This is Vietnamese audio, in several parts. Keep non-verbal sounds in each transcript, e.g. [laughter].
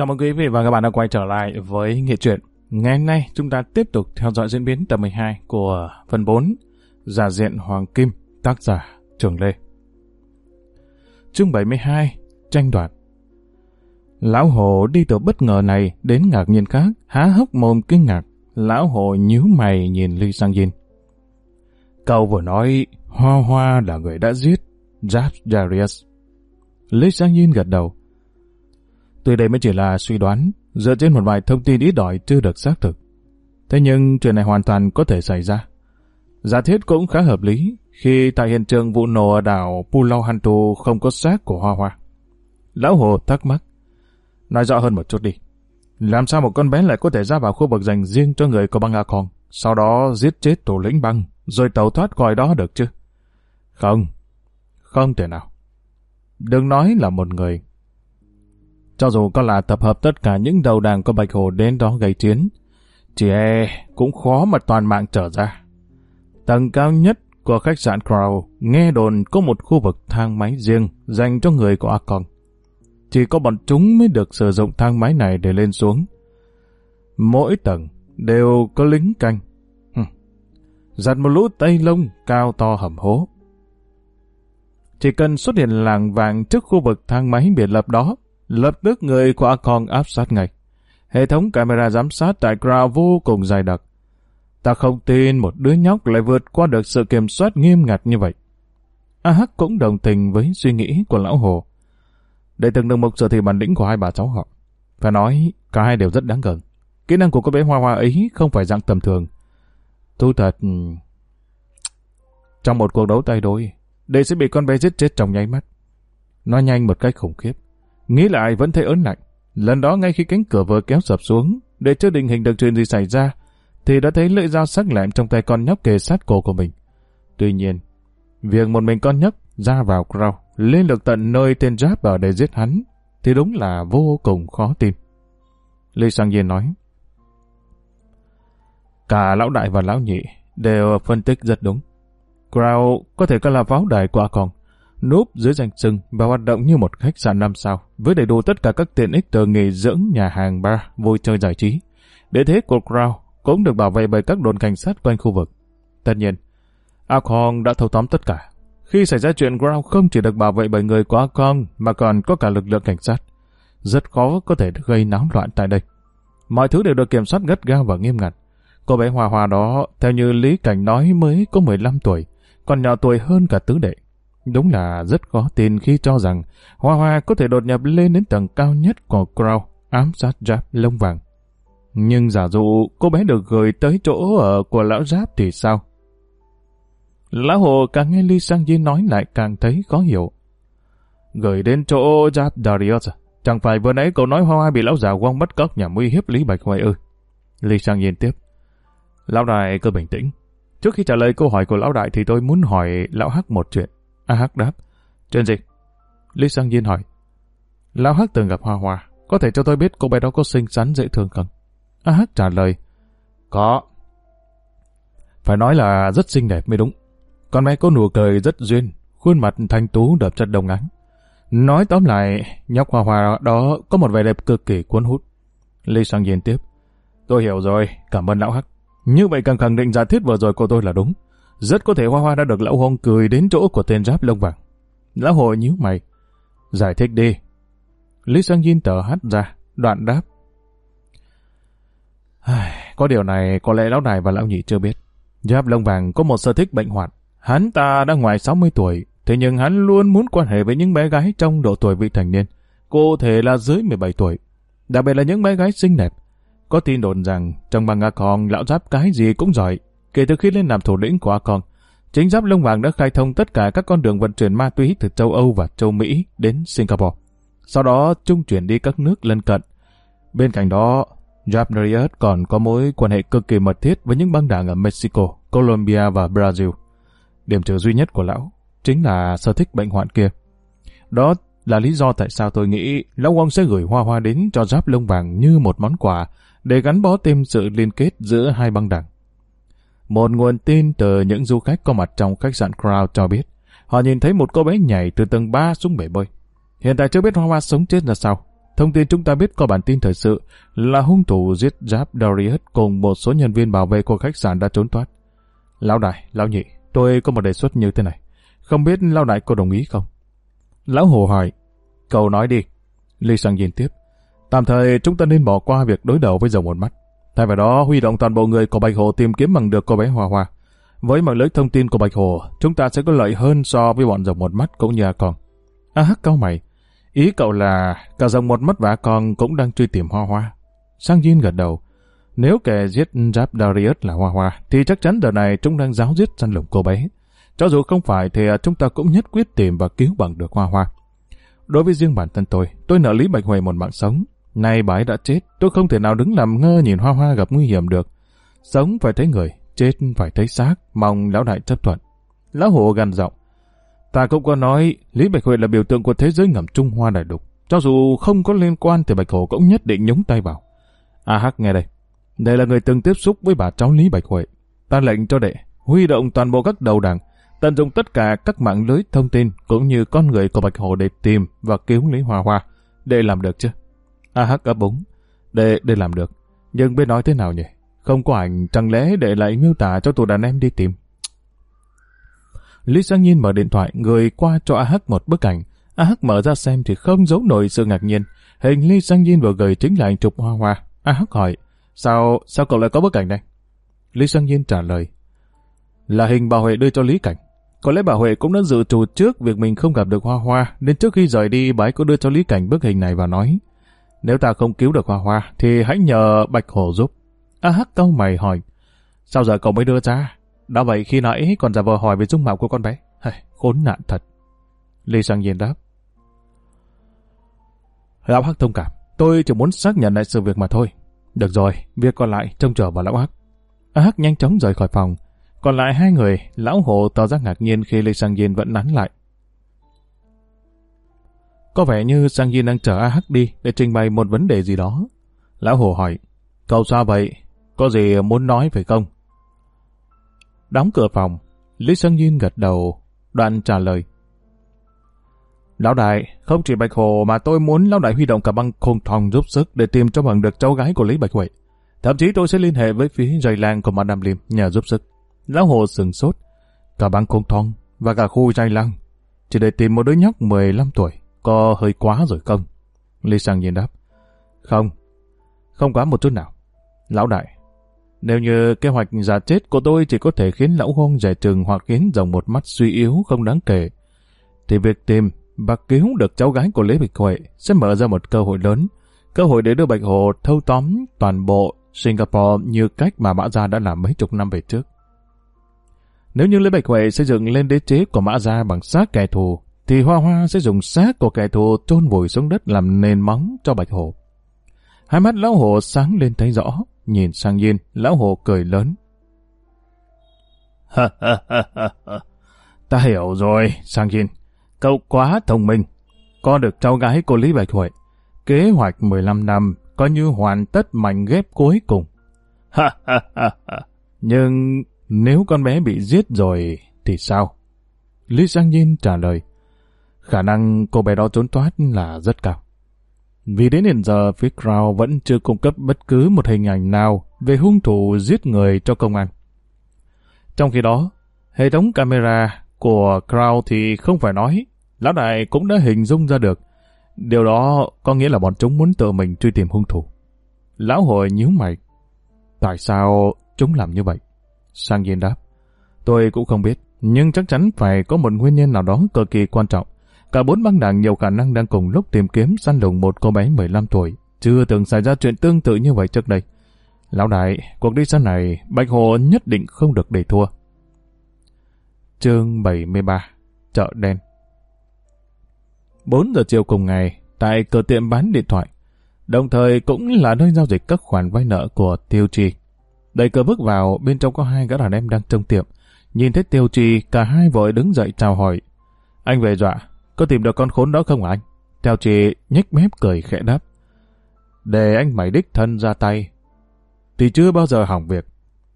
Chào mừng quý vị và các bạn đã quay trở lại với Nghệ truyện. Ngày hôm nay chúng ta tiếp tục theo dõi diễn biến tập 12 của phần 4 Giả diện Hoàng Kim, tác giả Trường Lê. Chương 72 Tranh đoạt Lão Hồ đi từ bất ngờ này đến ngạc nhiên khác, há hốc mồm kinh ngạc. Lão Hồ nhíu mày nhìn Ly Sang Yin. Cậu vừa nói Hoa Hoa là người đã giết Jab Darius. Ly Sang Yin gật đầu. Tuy đây mới chỉ là suy đoán, dựa trên một vài thông tin ít đòi chưa được xác thực. Thế nhưng chuyện này hoàn toàn có thể xảy ra. Giả thiết cũng khá hợp lý khi tại hiện trường vụ nổ ở đảo Pulau Hantu không có xác của Hoa Hoa. Lão Hồ thắc mắc. Nói rõ hơn một chút đi. Làm sao một con bé lại có thể ra vào khu vực dành riêng cho người có băng A Kong, sau đó giết chết thủ lĩnh băng, rồi tàu thoát khỏi đó được chứ? Không, không thể nào. Đừng nói là một người, cho dù có là tập hợp tất cả những đầu đảng của Bạch Hồ đến đó gây chiến, chỉ e cũng khó mà toàn mạng trở ra. Tầng cao nhất của khách sạn Crow nghe đồn có một khu vực thang máy riêng dành cho người của A Chỉ có bọn chúng mới được sử dụng thang máy này để lên xuống. Mỗi tầng đều có lính canh. Giặt một lũ tây lông cao to hầm hố. Chỉ cần xuất hiện làng vàng trước khu vực thang máy biệt lập đó Lập tức người của Akon áp sát ngay. Hệ thống camera giám sát tại Crow vô cùng dài đặc. Ta không tin một đứa nhóc lại vượt qua được sự kiểm soát nghiêm ngặt như vậy. A Hắc cũng đồng tình với suy nghĩ của lão Hồ. Để từng được một sự thì bản lĩnh của hai bà cháu họ. Phải nói, cả hai đều rất đáng gần. Kỹ năng của cô bé Hoa Hoa ấy không phải dạng tầm thường. Thu thật... Trong một cuộc đấu tay đôi, đệ sẽ bị con bé giết chết trong nháy mắt. Nó nhanh một cách khủng khiếp. Nghĩ lại vẫn thấy ớn lạnh. Lần đó ngay khi cánh cửa vừa kéo sập xuống, để chưa định hình được chuyện gì xảy ra, thì đã thấy lưỡi dao sắc lẹm trong tay con nhóc kề sát cổ của mình. Tuy nhiên, việc một mình con nhóc ra vào Crow, lên được tận nơi tên Giáp ở để giết hắn, thì đúng là vô cùng khó tin. Lê Sang Yên nói, Cả lão đại và lão nhị đều phân tích rất đúng. Crow có thể có là pháo đài của còn, núp dưới danh sưng và hoạt động như một khách sạn năm sao, với đầy đủ tất cả các tiện ích từ nghề dưỡng, nhà hàng, bar, vui chơi giải trí. Để thế của Crow cũng được bảo vệ bởi các đồn cảnh sát quanh khu vực. Tất nhiên, Alcon đã thâu tóm tất cả. Khi xảy ra chuyện Crow không chỉ được bảo vệ bởi người của Alcon mà còn có cả lực lượng cảnh sát. Rất khó có thể gây náo loạn tại đây. Mọi thứ đều được kiểm soát gắt gao và nghiêm ngặt. Cô bé Hòa Hòa đó, theo như Lý Cảnh nói mới có 15 tuổi, còn nhỏ tuổi hơn cả tứ đệ. Đúng là rất khó tin khi cho rằng Hoa Hoa có thể đột nhập lên đến tầng cao nhất của Crow, ám sát Giáp lông vàng. Nhưng giả dụ cô bé được gửi tới chỗ ở của lão Giáp thì sao? Lão Hồ càng nghe Ly Sang Di nói lại càng thấy khó hiểu. Gửi đến chỗ Giáp Darius? À? Chẳng phải vừa nãy cậu nói Hoa Hoa bị lão già quăng bắt cóc nhằm uy hiếp Lý Bạch Hoài ư? Ly Sang Yên tiếp. Lão đại cứ bình tĩnh. Trước khi trả lời câu hỏi của lão đại thì tôi muốn hỏi lão Hắc một chuyện. A Hắc đáp. Chuyện gì? Lý Sang Diên hỏi. Lão Hắc từng gặp Hoa Hoa. Có thể cho tôi biết cô bé đó có xinh xắn dễ thương không? A Hắc trả lời. Có. Phải nói là rất xinh đẹp mới đúng. Con bé có nụ cười rất duyên, khuôn mặt thanh tú đập chất đồng ánh. Nói tóm lại, nhóc Hoa Hoa đó có một vẻ đẹp cực kỳ cuốn hút. Lý Sang Diên tiếp. Tôi hiểu rồi, cảm ơn lão Hắc. Như vậy càng khẳng định giả thiết vừa rồi của tôi là đúng. Rất có thể Hoa Hoa đã được lão hôn cười đến chỗ của tên giáp lông vàng. Lão hồ nhíu mày. Giải thích đi. Lý Sang Yin tờ hát ra, đoạn đáp. Có điều này có lẽ lão này và lão nhị chưa biết. Giáp lông vàng có một sở thích bệnh hoạt. Hắn ta đã ngoài 60 tuổi, thế nhưng hắn luôn muốn quan hệ với những bé gái trong độ tuổi vị thành niên. Cụ thể là dưới 17 tuổi. Đặc biệt là những bé gái xinh đẹp. Có tin đồn rằng trong băng A Kong lão giáp cái gì cũng giỏi, Kể từ khi lên làm thủ lĩnh của Akon, chính giáp lông vàng đã khai thông tất cả các con đường vận chuyển ma túy từ châu Âu và châu Mỹ đến Singapore. Sau đó trung chuyển đi các nước lân cận. Bên cạnh đó, Japnarius còn có mối quan hệ cực kỳ mật thiết với những băng đảng ở Mexico, Colombia và Brazil. Điểm trừ duy nhất của lão chính là sở thích bệnh hoạn kia. Đó là lý do tại sao tôi nghĩ Lão ông sẽ gửi hoa hoa đến cho giáp lông vàng như một món quà để gắn bó thêm sự liên kết giữa hai băng đảng. Một nguồn tin từ những du khách có mặt trong khách sạn Crown cho biết, họ nhìn thấy một cô bé nhảy từ tầng 3 xuống bể bơi. Hiện tại chưa biết Hoa Hoa sống chết là sao. thông tin chúng ta biết có bản tin thời sự là hung thủ giết Giáp Darius cùng một số nhân viên bảo vệ của khách sạn đã trốn thoát. Lão đại, lão nhị, tôi có một đề xuất như thế này. Không biết lão đại có đồng ý không? Lão hồ hỏi, cậu nói đi. Lee Sang nhìn tiếp. Tạm thời chúng ta nên bỏ qua việc đối đầu với dòng một mắt. Thay vào đó huy động toàn bộ người của Bạch Hồ tìm kiếm bằng được cô bé Hoa Hoa. Với mạng lưới thông tin của Bạch Hồ, chúng ta sẽ có lợi hơn so với bọn dòng một mắt cũng như A Con. A Hắc cao mày. Ý cậu là cả dòng một mắt và A Con cũng đang truy tìm Hoa Hoa. Sang Jin gật đầu. Nếu kẻ giết Giáp Darius là Hoa Hoa, thì chắc chắn đợt này chúng đang giáo giết săn lùng cô bé. Cho dù không phải thì à, chúng ta cũng nhất quyết tìm và cứu bằng được Hoa Hoa. Đối với riêng bản thân tôi, tôi nợ Lý Bạch Huệ một mạng sống. Nay bà ấy đã chết, tôi không thể nào đứng làm ngơ nhìn Hoa Hoa gặp nguy hiểm được. Sống phải thấy người, chết phải thấy xác, mong lão đại chấp thuận. Lão hồ gằn giọng. Ta cũng có nói, Lý Bạch Huệ là biểu tượng của thế giới ngầm Trung Hoa đại lục. Cho dù không có liên quan thì Bạch Hồ cũng nhất định nhúng tay vào. A Hắc nghe đây. Đây là người từng tiếp xúc với bà cháu Lý Bạch Huệ. Ta lệnh cho đệ, huy động toàn bộ các đầu đảng, tận dụng tất cả các mạng lưới thông tin cũng như con người của Bạch Hồ để tìm và cứu Lý Hoa Hoa. Để làm được chứ? A Hắc ấp úng. Để, để làm được. Nhưng biết nói thế nào nhỉ? Không có ảnh, chẳng lẽ để lại miêu tả cho tụi đàn em đi tìm? Lý Sang Nhiên mở điện thoại, người qua cho A Hắc một bức ảnh. A Hắc mở ra xem thì không giấu nổi sự ngạc nhiên. Hình Lý Sang Nhiên vừa gửi chính là ảnh chụp hoa hoa. A Hắc hỏi, sao, sao cậu lại có bức ảnh này? Lý Sang Nhiên trả lời, là hình bà Huệ đưa cho Lý Cảnh. Có lẽ bà Huệ cũng đã dự trù trước việc mình không gặp được Hoa Hoa, nên trước khi rời đi bà ấy có đưa cho Lý Cảnh bức hình này và nói, nếu ta không cứu được Hoa Hoa, thì hãy nhờ Bạch Hổ giúp. A Hắc câu mày hỏi, sao giờ cậu mới đưa ra? Đã vậy khi nãy còn giả vờ hỏi về dung mạo của con bé. Hey, khốn nạn thật. Lý Sang Nhiên đáp. Lão Hắc thông cảm, tôi chỉ muốn xác nhận lại sự việc mà thôi. Được rồi, việc còn lại trông chờ vào Lão Hắc. A Hắc nhanh chóng rời khỏi phòng. Còn lại hai người, Lão Hồ tỏ ra ngạc nhiên khi Lê Sang Nhiên vẫn nắn lại. Có vẻ như Sang Yin đang chờ A Hắc đi để trình bày một vấn đề gì đó. Lão Hồ hỏi, cậu sao vậy? Có gì muốn nói phải không? Đóng cửa phòng, Lý Sang Yin gật đầu, đoạn trả lời. Lão đại, không chỉ Bạch Hồ mà tôi muốn Lão đại huy động cả băng khôn thòng giúp sức để tìm cho bằng được cháu gái của Lý Bạch Huệ. Thậm chí tôi sẽ liên hệ với phía dày lang của Madame Lim nhờ giúp sức. Lão Hồ sừng sốt, cả băng khôn thòng và cả khu dày lang chỉ để tìm một đứa nhóc 15 tuổi có hơi quá rồi không? Lý Sang Nhiên đáp. Không, không quá một chút nào. Lão đại, nếu như kế hoạch giả chết của tôi chỉ có thể khiến lão hôn giải trừng hoặc khiến dòng một mắt suy yếu không đáng kể, thì việc tìm và cứu được cháu gái của Lê Bạch Huệ sẽ mở ra một cơ hội lớn, cơ hội để đưa Bạch Hồ thâu tóm toàn bộ Singapore như cách mà Mã Gia đã làm mấy chục năm về trước. Nếu như Lê Bạch Huệ xây dựng lên đế chế của Mã Gia bằng xác kẻ thù, thì Hoa Hoa sẽ dùng xác của kẻ thù chôn vùi xuống đất làm nền móng cho Bạch Hồ. Hai mắt lão hồ sáng lên thấy rõ, nhìn sang nhiên lão hồ cười lớn. Ta hiểu rồi, Sang nhiên Cậu quá thông minh. con được cháu gái của Lý Bạch Huệ. Kế hoạch 15 năm coi như hoàn tất mảnh ghép cuối cùng. Nhưng nếu con bé bị giết rồi thì sao? Lý Sang nhiên trả lời. Khả năng cô bé đó trốn thoát là rất cao. Vì đến hiện giờ, phía Crown vẫn chưa cung cấp bất cứ một hình ảnh nào về hung thủ giết người cho công an. Trong khi đó, hệ thống camera của Crown thì không phải nói, lão đại cũng đã hình dung ra được. Điều đó có nghĩa là bọn chúng muốn tự mình truy tìm hung thủ. Lão hồi nhíu mày. Tại sao chúng làm như vậy? Sang Yên đáp. Tôi cũng không biết, nhưng chắc chắn phải có một nguyên nhân nào đó cực kỳ quan trọng. Cả bốn băng đảng nhiều khả năng đang cùng lúc tìm kiếm săn lùng một cô bé 15 tuổi. Chưa từng xảy ra chuyện tương tự như vậy trước đây. Lão đại, cuộc đi săn này, Bạch Hồ nhất định không được để thua. Chương 73 Chợ đen 4 giờ chiều cùng ngày, tại cửa tiệm bán điện thoại, đồng thời cũng là nơi giao dịch các khoản vay nợ của Tiêu Trì. Đẩy cửa bước vào, bên trong có hai gã đàn em đang trông tiệm. Nhìn thấy Tiêu Trì, cả hai vội đứng dậy chào hỏi. Anh về dọa, có tìm được con khốn đó không hả anh? Theo chị nhếch mép cười khẽ đáp. Để anh mày đích thân ra tay. Thì chưa bao giờ hỏng việc.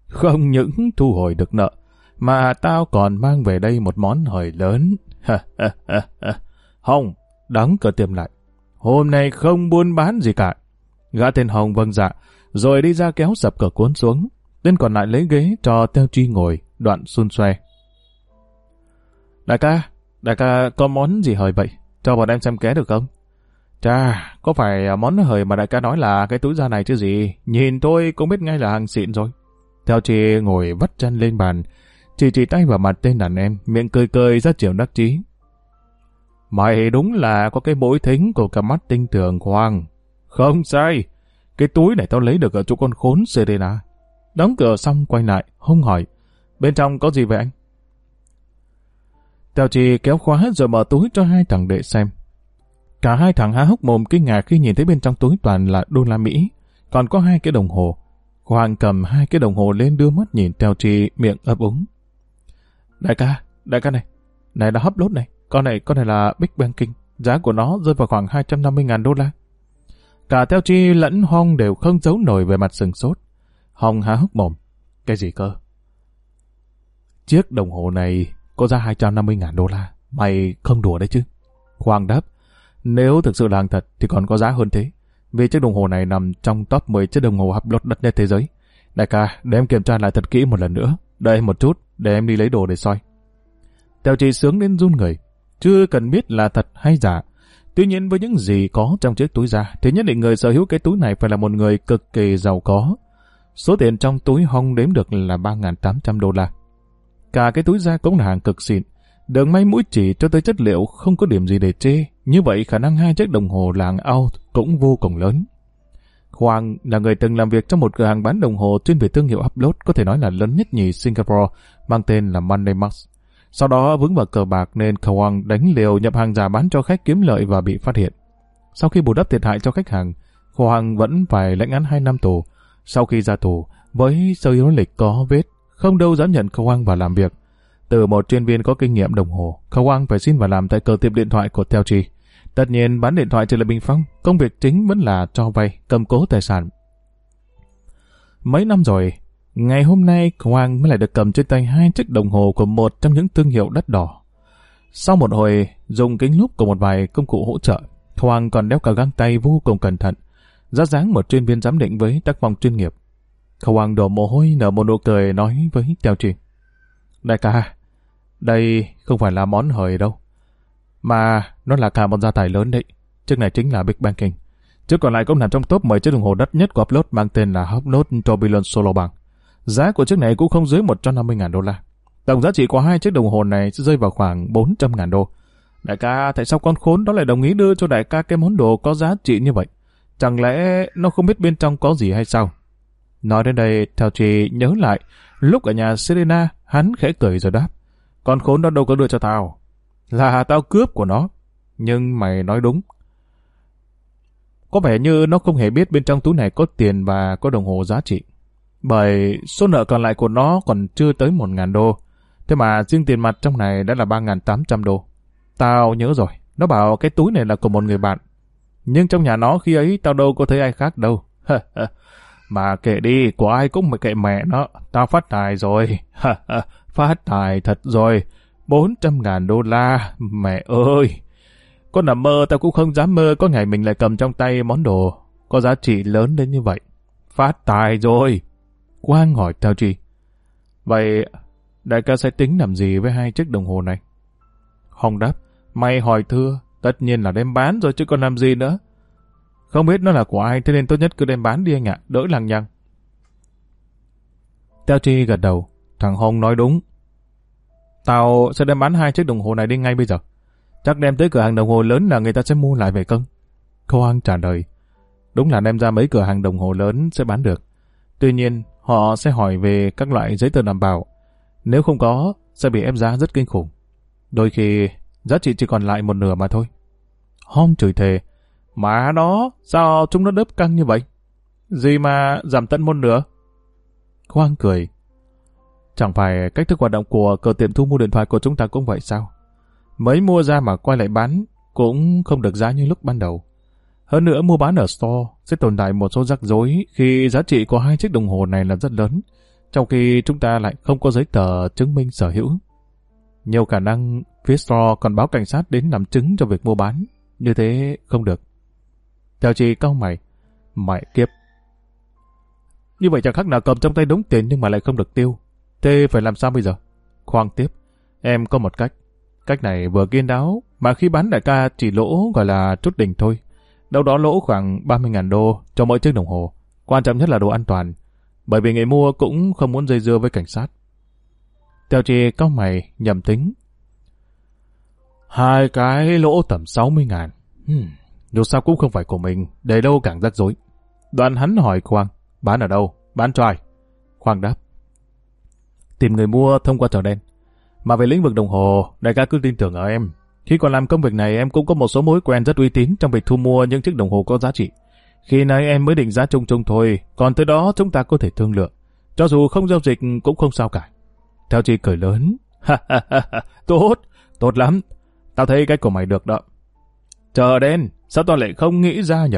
Không những thu hồi được nợ, mà tao còn mang về đây một món hời lớn. [laughs] Hồng đóng cửa tiệm lại. hôm nay không buôn bán gì cả. Gã tên Hồng vâng dạ, rồi đi ra kéo sập cửa cuốn xuống. Tên còn lại lấy ghế cho Teo Chi ngồi, đoạn xun xoe. Đại ca, đại ca có món gì hời vậy? Cho bọn em xem ké được không? Chà, có phải món hời mà đại ca nói là cái túi da này chứ gì? Nhìn tôi cũng biết ngay là hàng xịn rồi. Theo chị ngồi vắt chân lên bàn, chị chỉ tay vào mặt tên đàn em, miệng cười cười ra chiều đắc chí. Mày đúng là có cái bối thính của cả mắt tinh tường Hoàng. Không sai, cái túi này tao lấy được ở chỗ con khốn Serena. Đóng cửa xong quay lại, hung hỏi. Bên trong có gì vậy anh? Tèo trì kéo khóa rồi mở túi cho hai thằng đệ xem. Cả hai thằng há hốc mồm kinh ngạc khi nhìn thấy bên trong túi toàn là đô la Mỹ, còn có hai cái đồng hồ. Hoàng cầm hai cái đồng hồ lên đưa mắt nhìn Tèo trì miệng ấp úng. Đại ca, đại ca này, này là hấp lốt này, con này con này là Big Banking, giá của nó rơi vào khoảng 250.000 đô la. Cả Tèo Chi lẫn Hong đều không giấu nổi về mặt sừng sốt. Hong há hốc mồm. Cái gì cơ? Chiếc đồng hồ này có giá 250.000 đô la. Mày không đùa đấy chứ? Khoang đáp. Nếu thực sự là hàng thật thì còn có giá hơn thế. Vì chiếc đồng hồ này nằm trong top 10 chiếc đồng hồ hấp lót đất nhất thế giới. Đại ca, để em kiểm tra lại thật kỹ một lần nữa. Đợi một chút, để em đi lấy đồ để soi. Tèo chị sướng đến run người. Chưa cần biết là thật hay giả. Tuy nhiên với những gì có trong chiếc túi da, thì nhất định người sở hữu cái túi này phải là một người cực kỳ giàu có. Số tiền trong túi hong đếm được là 3.800 đô la. Cả cái túi da cũng là hàng cực xịn. Đường may mũi chỉ cho tới chất liệu không có điểm gì để chê. Như vậy khả năng hai chiếc đồng hồ làng out cũng vô cùng lớn. Hoàng là người từng làm việc trong một cửa hàng bán đồng hồ chuyên về thương hiệu upload có thể nói là lớn nhất nhì Singapore, mang tên là money Max. Sau đó vướng vào cờ bạc nên Hoàng đánh liều nhập hàng giả bán cho khách kiếm lợi và bị phát hiện. Sau khi bù đắp thiệt hại cho khách hàng, Hoàng vẫn phải lãnh án 2 năm tù. Sau khi ra tù, với sơ yếu lịch có vết, không đâu dám nhận Hoàng vào làm việc. Từ một chuyên viên có kinh nghiệm đồng hồ, Hoàng phải xin vào làm tại cửa tiệm điện thoại của Telchi. Tất nhiên bán điện thoại chỉ là bình phong, công việc chính vẫn là cho vay, cầm cố tài sản. Mấy năm rồi, ngày hôm nay Hoàng mới lại được cầm trên tay hai chiếc đồng hồ của một trong những thương hiệu đắt đỏ. Sau một hồi dùng kính lúp của một vài công cụ hỗ trợ, Hoàng còn đeo cả găng tay vô cùng cẩn thận, ra dáng một chuyên viên giám định với tác phong chuyên nghiệp. Hoàng đổ mồ hôi nở một nụ cười nói với Teo Trì. Đại ca, đây không phải là món hời đâu. Mà nó là cả một gia tài lớn đấy. Chiếc này chính là Big Banking. Chiếc còn lại cũng nằm trong top 10 chiếc đồng hồ đắt nhất của Upload mang tên là Upload Tourbillon Solo bằng Giá của chiếc này cũng không dưới 150.000 đô la. Tổng giá trị của hai chiếc đồng hồ này sẽ rơi vào khoảng 400.000 đô. Đại ca, tại sao con khốn đó lại đồng ý đưa cho đại ca cái món đồ có giá trị như vậy? Chẳng lẽ nó không biết bên trong có gì hay sao? Nói đến đây, Thảo Trì nhớ lại, lúc ở nhà Serena, hắn khẽ cười rồi đáp. Con khốn đó đâu có đưa cho tao. Là tao cướp của nó. Nhưng mày nói đúng. Có vẻ như nó không hề biết bên trong túi này có tiền và có đồng hồ giá trị. Bởi số nợ còn lại của nó còn chưa tới 1.000 đô. Thế mà riêng tiền mặt trong này đã là 3.800 đô. Tao nhớ rồi, nó bảo cái túi này là của một người bạn. Nhưng trong nhà nó khi ấy tao đâu có thấy ai khác đâu. [laughs] mà kệ đi, của ai cũng mà kệ mẹ nó. Tao phát tài rồi. phát tài thật rồi. 400 ngàn đô la, mẹ ơi! Con nằm mơ tao cũng không dám mơ có ngày mình lại cầm trong tay món đồ có giá trị lớn đến như vậy. Phát tài rồi! Quang hỏi Tao Chi. Vậy đại ca sẽ tính làm gì với hai chiếc đồng hồ này? Hồng đáp, mày hỏi thưa, tất nhiên là đem bán rồi chứ còn làm gì nữa. Không biết nó là của ai, thế nên tốt nhất cứ đem bán đi anh ạ, đỡ lằng nhằng. Teo Chi gật đầu, thằng Hồng nói đúng, Tao sẽ đem bán hai chiếc đồng hồ này đi ngay bây giờ. Chắc đem tới cửa hàng đồng hồ lớn là người ta sẽ mua lại về cân. Khâu An trả lời. Đúng là đem ra mấy cửa hàng đồng hồ lớn sẽ bán được. Tuy nhiên, họ sẽ hỏi về các loại giấy tờ đảm bảo. Nếu không có, sẽ bị ép giá rất kinh khủng. Đôi khi, giá trị chỉ còn lại một nửa mà thôi. Hom chửi thề. Mà nó sao chúng nó đớp căng như vậy? Gì mà giảm tận môn nữa? Quang cười. Chẳng phải cách thức hoạt động của cửa tiệm thu mua điện thoại của chúng ta cũng vậy sao? Mới mua ra mà quay lại bán cũng không được giá như lúc ban đầu. Hơn nữa mua bán ở store sẽ tồn tại một số rắc rối khi giá trị của hai chiếc đồng hồ này là rất lớn, trong khi chúng ta lại không có giấy tờ chứng minh sở hữu. Nhiều khả năng phía store còn báo cảnh sát đến làm chứng cho việc mua bán, như thế không được. Theo chị cau mày. Mẹ kiếp. Như vậy chẳng khác nào cầm trong tay đống tiền nhưng mà lại không được tiêu. Thế phải làm sao bây giờ? Khoan tiếp. Em có một cách. Cách này vừa kiên đáo, mà khi bán đại ca chỉ lỗ gọi là chút đỉnh thôi. Đâu đó lỗ khoảng 30.000 đô cho mỗi chiếc đồng hồ. Quan trọng nhất là đồ an toàn. Bởi vì người mua cũng không muốn dây dưa với cảnh sát. Theo chị cao mày, nhầm tính. Hai cái lỗ tầm 60 ngàn. Hmm, dù sao cũng không phải của mình, để đâu càng rắc rối. Đoạn hắn hỏi Quang, bán ở đâu? Bán cho ai? Quang đáp. Tìm người mua thông qua chợ đen. Mà về lĩnh vực đồng hồ, đại ca cứ tin tưởng ở em. Khi còn làm công việc này em cũng có một số mối quen rất uy tín trong việc thu mua những chiếc đồng hồ có giá trị. Khi nãy em mới định giá chung chung thôi, còn tới đó chúng ta có thể thương lượng. Cho dù không giao dịch cũng không sao cả. Theo chị cười lớn. ha ha ha, tốt, tốt lắm. Tao thấy cách của mày được đó. Chờ đen, sao toàn lại không nghĩ ra nhỉ?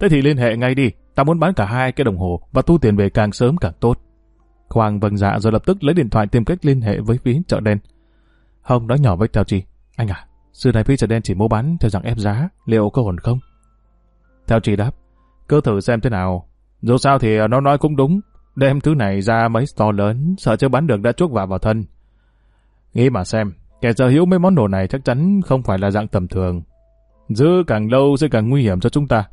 Thế thì liên hệ ngay đi. ta muốn bán cả hai cái đồng hồ và thu tiền về càng sớm càng tốt. Khoang vâng dạ rồi lập tức lấy điện thoại tìm cách liên hệ với phía chợ đen. Hồng nói nhỏ với Theo Chi. Anh à, xưa này phía chợ đen chỉ mua bán theo dạng ép giá, liệu có ổn không? Theo Chi đáp. Cứ thử xem thế nào. Dù sao thì nó nói cũng đúng. Đem thứ này ra mấy store lớn, sợ chưa bán được đã chuốc vào vào thân. Nghĩ mà xem, kẻ sở hữu mấy món đồ này chắc chắn không phải là dạng tầm thường. Giữ càng lâu sẽ càng nguy hiểm cho chúng ta.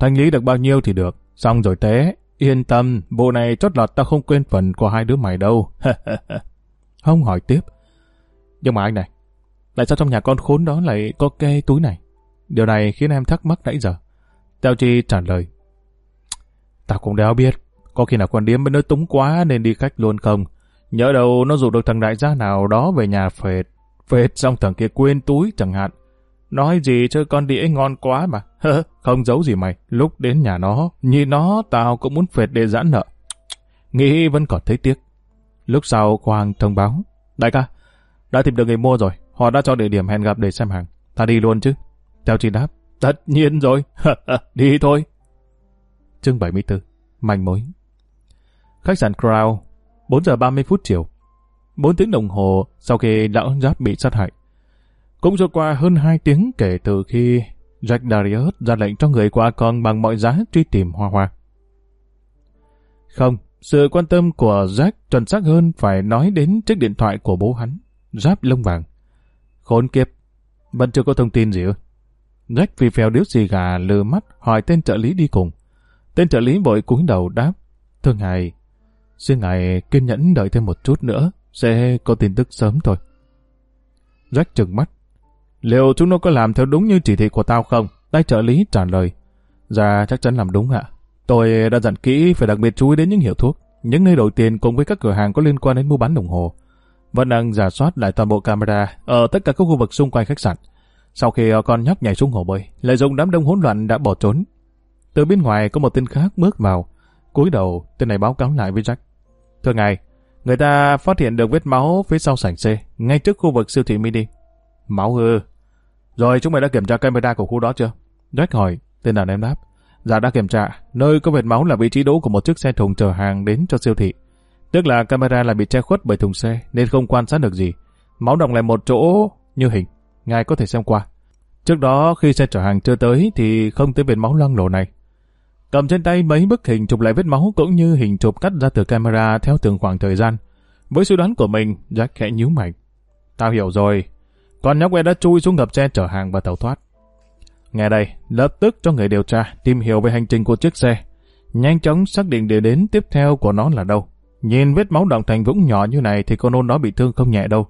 Thanh lý được bao nhiêu thì được, xong rồi té. Yên tâm, bộ này chót lọt tao không quên phần của hai đứa mày đâu. [laughs] Hông hỏi tiếp. Nhưng mà anh này, tại sao trong nhà con khốn đó lại có kê túi này? Điều này khiến em thắc mắc nãy giờ. Tao Chi trả lời. Tao cũng đéo biết. Có khi nào con điếm bên nơi túng quá nên đi khách luôn không? Nhớ đâu nó dụ được thằng đại gia nào đó về nhà phệt. Phệt xong thằng kia quên túi chẳng hạn. Nói gì chứ con đĩa ngon quá mà. không giấu gì mày. Lúc đến nhà nó, nhìn nó tao cũng muốn phệt để giãn nợ. Nghĩ vẫn còn thấy tiếc. Lúc sau Quang thông báo. Đại ca, đã tìm được người mua rồi. Họ đã cho địa điểm hẹn gặp để xem hàng. Ta đi luôn chứ. Theo chị đáp. Tất nhiên rồi. [laughs] đi thôi. Chương 74. Manh mối. Khách sạn Crown, 4 giờ 30 phút chiều. 4 tiếng đồng hồ sau khi lão giáp bị sát hại. Cũng trôi qua hơn 2 tiếng kể từ khi Jack Darius ra lệnh cho người qua con bằng mọi giá truy tìm Hoa Hoa. Không, sự quan tâm của Jack chuẩn xác hơn phải nói đến chiếc điện thoại của bố hắn, giáp lông vàng. Khốn kiếp, vẫn chưa có thông tin gì ư? Jack vì phèo điếu xì gà lừa mắt hỏi tên trợ lý đi cùng. Tên trợ lý vội cúi đầu đáp, thưa ngài, xin ngài kiên nhẫn đợi thêm một chút nữa, sẽ có tin tức sớm thôi. Jack trừng mắt, Liệu chúng nó có làm theo đúng như chỉ thị của tao không? Tay trợ lý trả lời. Dạ, chắc chắn làm đúng ạ. Tôi đã dặn kỹ phải đặc biệt chú ý đến những hiệu thuốc, những nơi đổi tiền cùng với các cửa hàng có liên quan đến mua bán đồng hồ. Vẫn đang giả soát lại toàn bộ camera ở tất cả các khu vực xung quanh khách sạn. Sau khi con nhóc nhảy xuống hồ bơi, lợi dụng đám đông hỗn loạn đã bỏ trốn. Từ bên ngoài có một tên khác bước vào. cúi đầu, tên này báo cáo lại với Jack. Thưa ngài, người ta phát hiện được vết máu phía sau sảnh C, ngay trước khu vực siêu thị mini. Máu hư, rồi chúng mày đã kiểm tra camera của khu đó chưa? Jack hỏi, tên đàn em đáp. Dạ đã kiểm tra, nơi có vệt máu là vị trí đỗ của một chiếc xe thùng chở hàng đến cho siêu thị. Tức là camera lại bị che khuất bởi thùng xe nên không quan sát được gì. Máu động lại một chỗ như hình, ngài có thể xem qua. Trước đó khi xe chở hàng chưa tới thì không tới vệt máu loang lổ này. Cầm trên tay mấy bức hình chụp lại vết máu cũng như hình chụp cắt ra từ camera theo từng khoảng thời gian. Với suy đoán của mình, Jack khẽ nhíu mày. Tao hiểu rồi, còn nhóc quẹ đã chui xuống ngập xe chở hàng và tàu thoát. Nghe đây, lập tức cho người điều tra tìm hiểu về hành trình của chiếc xe. Nhanh chóng xác định địa đến tiếp theo của nó là đâu. Nhìn vết máu động thành vũng nhỏ như này thì con ôn đó bị thương không nhẹ đâu.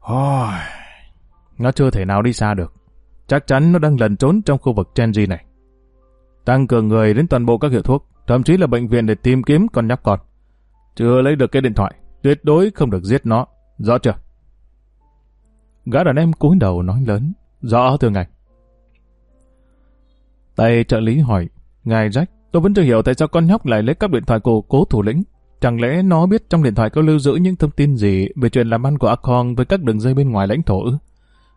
Ôi, nó chưa thể nào đi xa được. Chắc chắn nó đang lẩn trốn trong khu vực Chenji này. Tăng cường người đến toàn bộ các hiệu thuốc, thậm chí là bệnh viện để tìm kiếm con nhóc con. Chưa lấy được cái điện thoại, tuyệt đối không được giết nó. Rõ chưa? Gã đàn em cúi đầu nói lớn. Rõ thưa ngài. Tay trợ lý hỏi. Ngài Jack, tôi vẫn chưa hiểu tại sao con nhóc lại lấy cắp điện thoại của cố thủ lĩnh. Chẳng lẽ nó biết trong điện thoại có lưu giữ những thông tin gì về chuyện làm ăn của Akon với các đường dây bên ngoài lãnh thổ ư?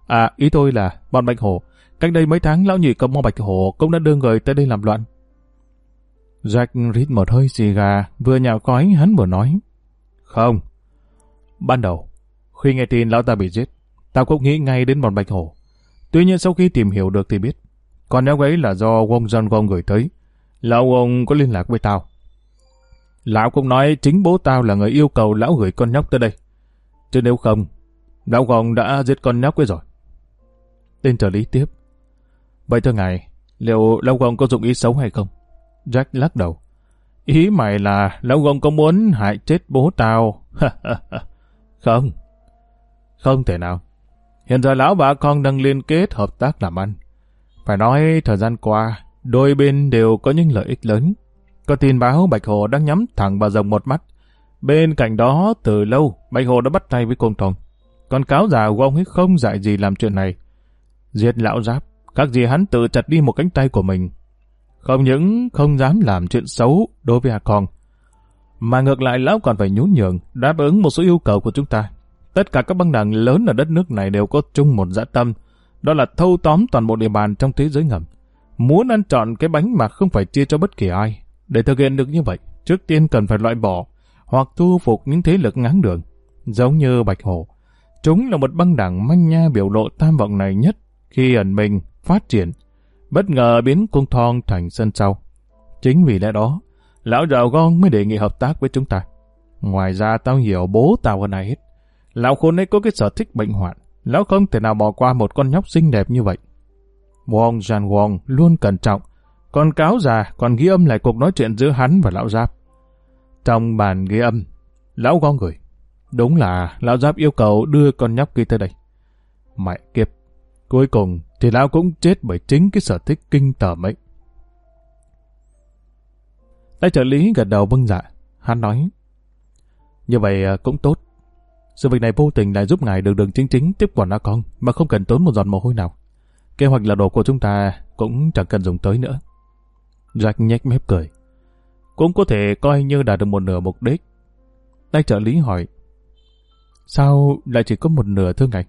À, ý tôi là, bọn Bạch Hổ, cách đây mấy tháng lão nhị cầm mo Bạch Hổ cũng đã đưa người tới đây làm loạn. Jack rít một hơi xì gà, vừa nhào khói hắn vừa nói. Không. Ban đầu, khi nghe tin lão ta bị giết, Tao cũng nghĩ ngay đến bọn Bạch Hổ. Tuy nhiên sau khi tìm hiểu được thì biết, Con nhóc ấy là do Wong John Gong gửi tới. Lão ông có liên lạc với tao. Lão cũng nói chính bố tao là người yêu cầu lão gửi con nhóc tới đây. Chứ nếu không, lão Gong đã giết con nhóc ấy rồi. Tên trợ lý tiếp. Vậy thưa ngài, liệu lão Gong có dụng ý xấu hay không? Jack lắc đầu. Ý mày là lão Gong có muốn hại chết bố tao? [laughs] không. Không thể nào. Hiện giờ lão bà con đang liên kết hợp tác làm ăn. Phải nói thời gian qua, đôi bên đều có những lợi ích lớn. Có tin báo Bạch Hồ đang nhắm thẳng vào rồng một mắt. Bên cạnh đó, từ lâu, Bạch Hồ đã bắt tay với Côn Trùng. Còn cáo già của ông ấy không dạy gì làm chuyện này. Giết lão giáp, các gì hắn tự chặt đi một cánh tay của mình. Không những không dám làm chuyện xấu đối với A Con, mà ngược lại lão còn phải nhún nhường, đáp ứng một số yêu cầu của chúng ta. Tất cả các băng đảng lớn ở đất nước này đều có chung một dã tâm, đó là thâu tóm toàn bộ địa bàn trong thế giới ngầm. Muốn ăn trọn cái bánh mà không phải chia cho bất kỳ ai. Để thực hiện được như vậy, trước tiên cần phải loại bỏ hoặc thu phục những thế lực ngáng đường, giống như Bạch Hổ. Chúng là một băng đảng manh nha biểu lộ tham vọng này nhất khi ẩn mình, phát triển, bất ngờ biến cung thong thành sân sau. Chính vì lẽ đó, lão giàu gon mới đề nghị hợp tác với chúng ta. Ngoài ra tao hiểu bố tao hơn ai hết. Lão khôn ấy có cái sở thích bệnh hoạn, lão không thể nào bỏ qua một con nhóc xinh đẹp như vậy. Wong Jan Wong luôn cẩn trọng, còn cáo già còn ghi âm lại cuộc nói chuyện giữa hắn và lão giáp. Trong bàn ghi âm, lão gong gửi. Đúng là lão giáp yêu cầu đưa con nhóc kia tới đây. Mẹ kiếp, cuối cùng thì lão cũng chết bởi chính cái sở thích kinh tởm ấy. Tay trợ lý gật đầu vâng dạ, hắn nói. Như vậy ờ, cũng tốt. Sự việc này vô tình lại giúp ngài được đường chính chính tiếp quản A Con, mà không cần tốn một giọt mồ hôi nào. Kế hoạch là đồ của chúng ta cũng chẳng cần dùng tới nữa. Jack nhếch mép cười. Cũng có thể coi như đạt được một nửa mục đích. Tay trợ lý hỏi. Sao lại chỉ có một nửa thưa ngài?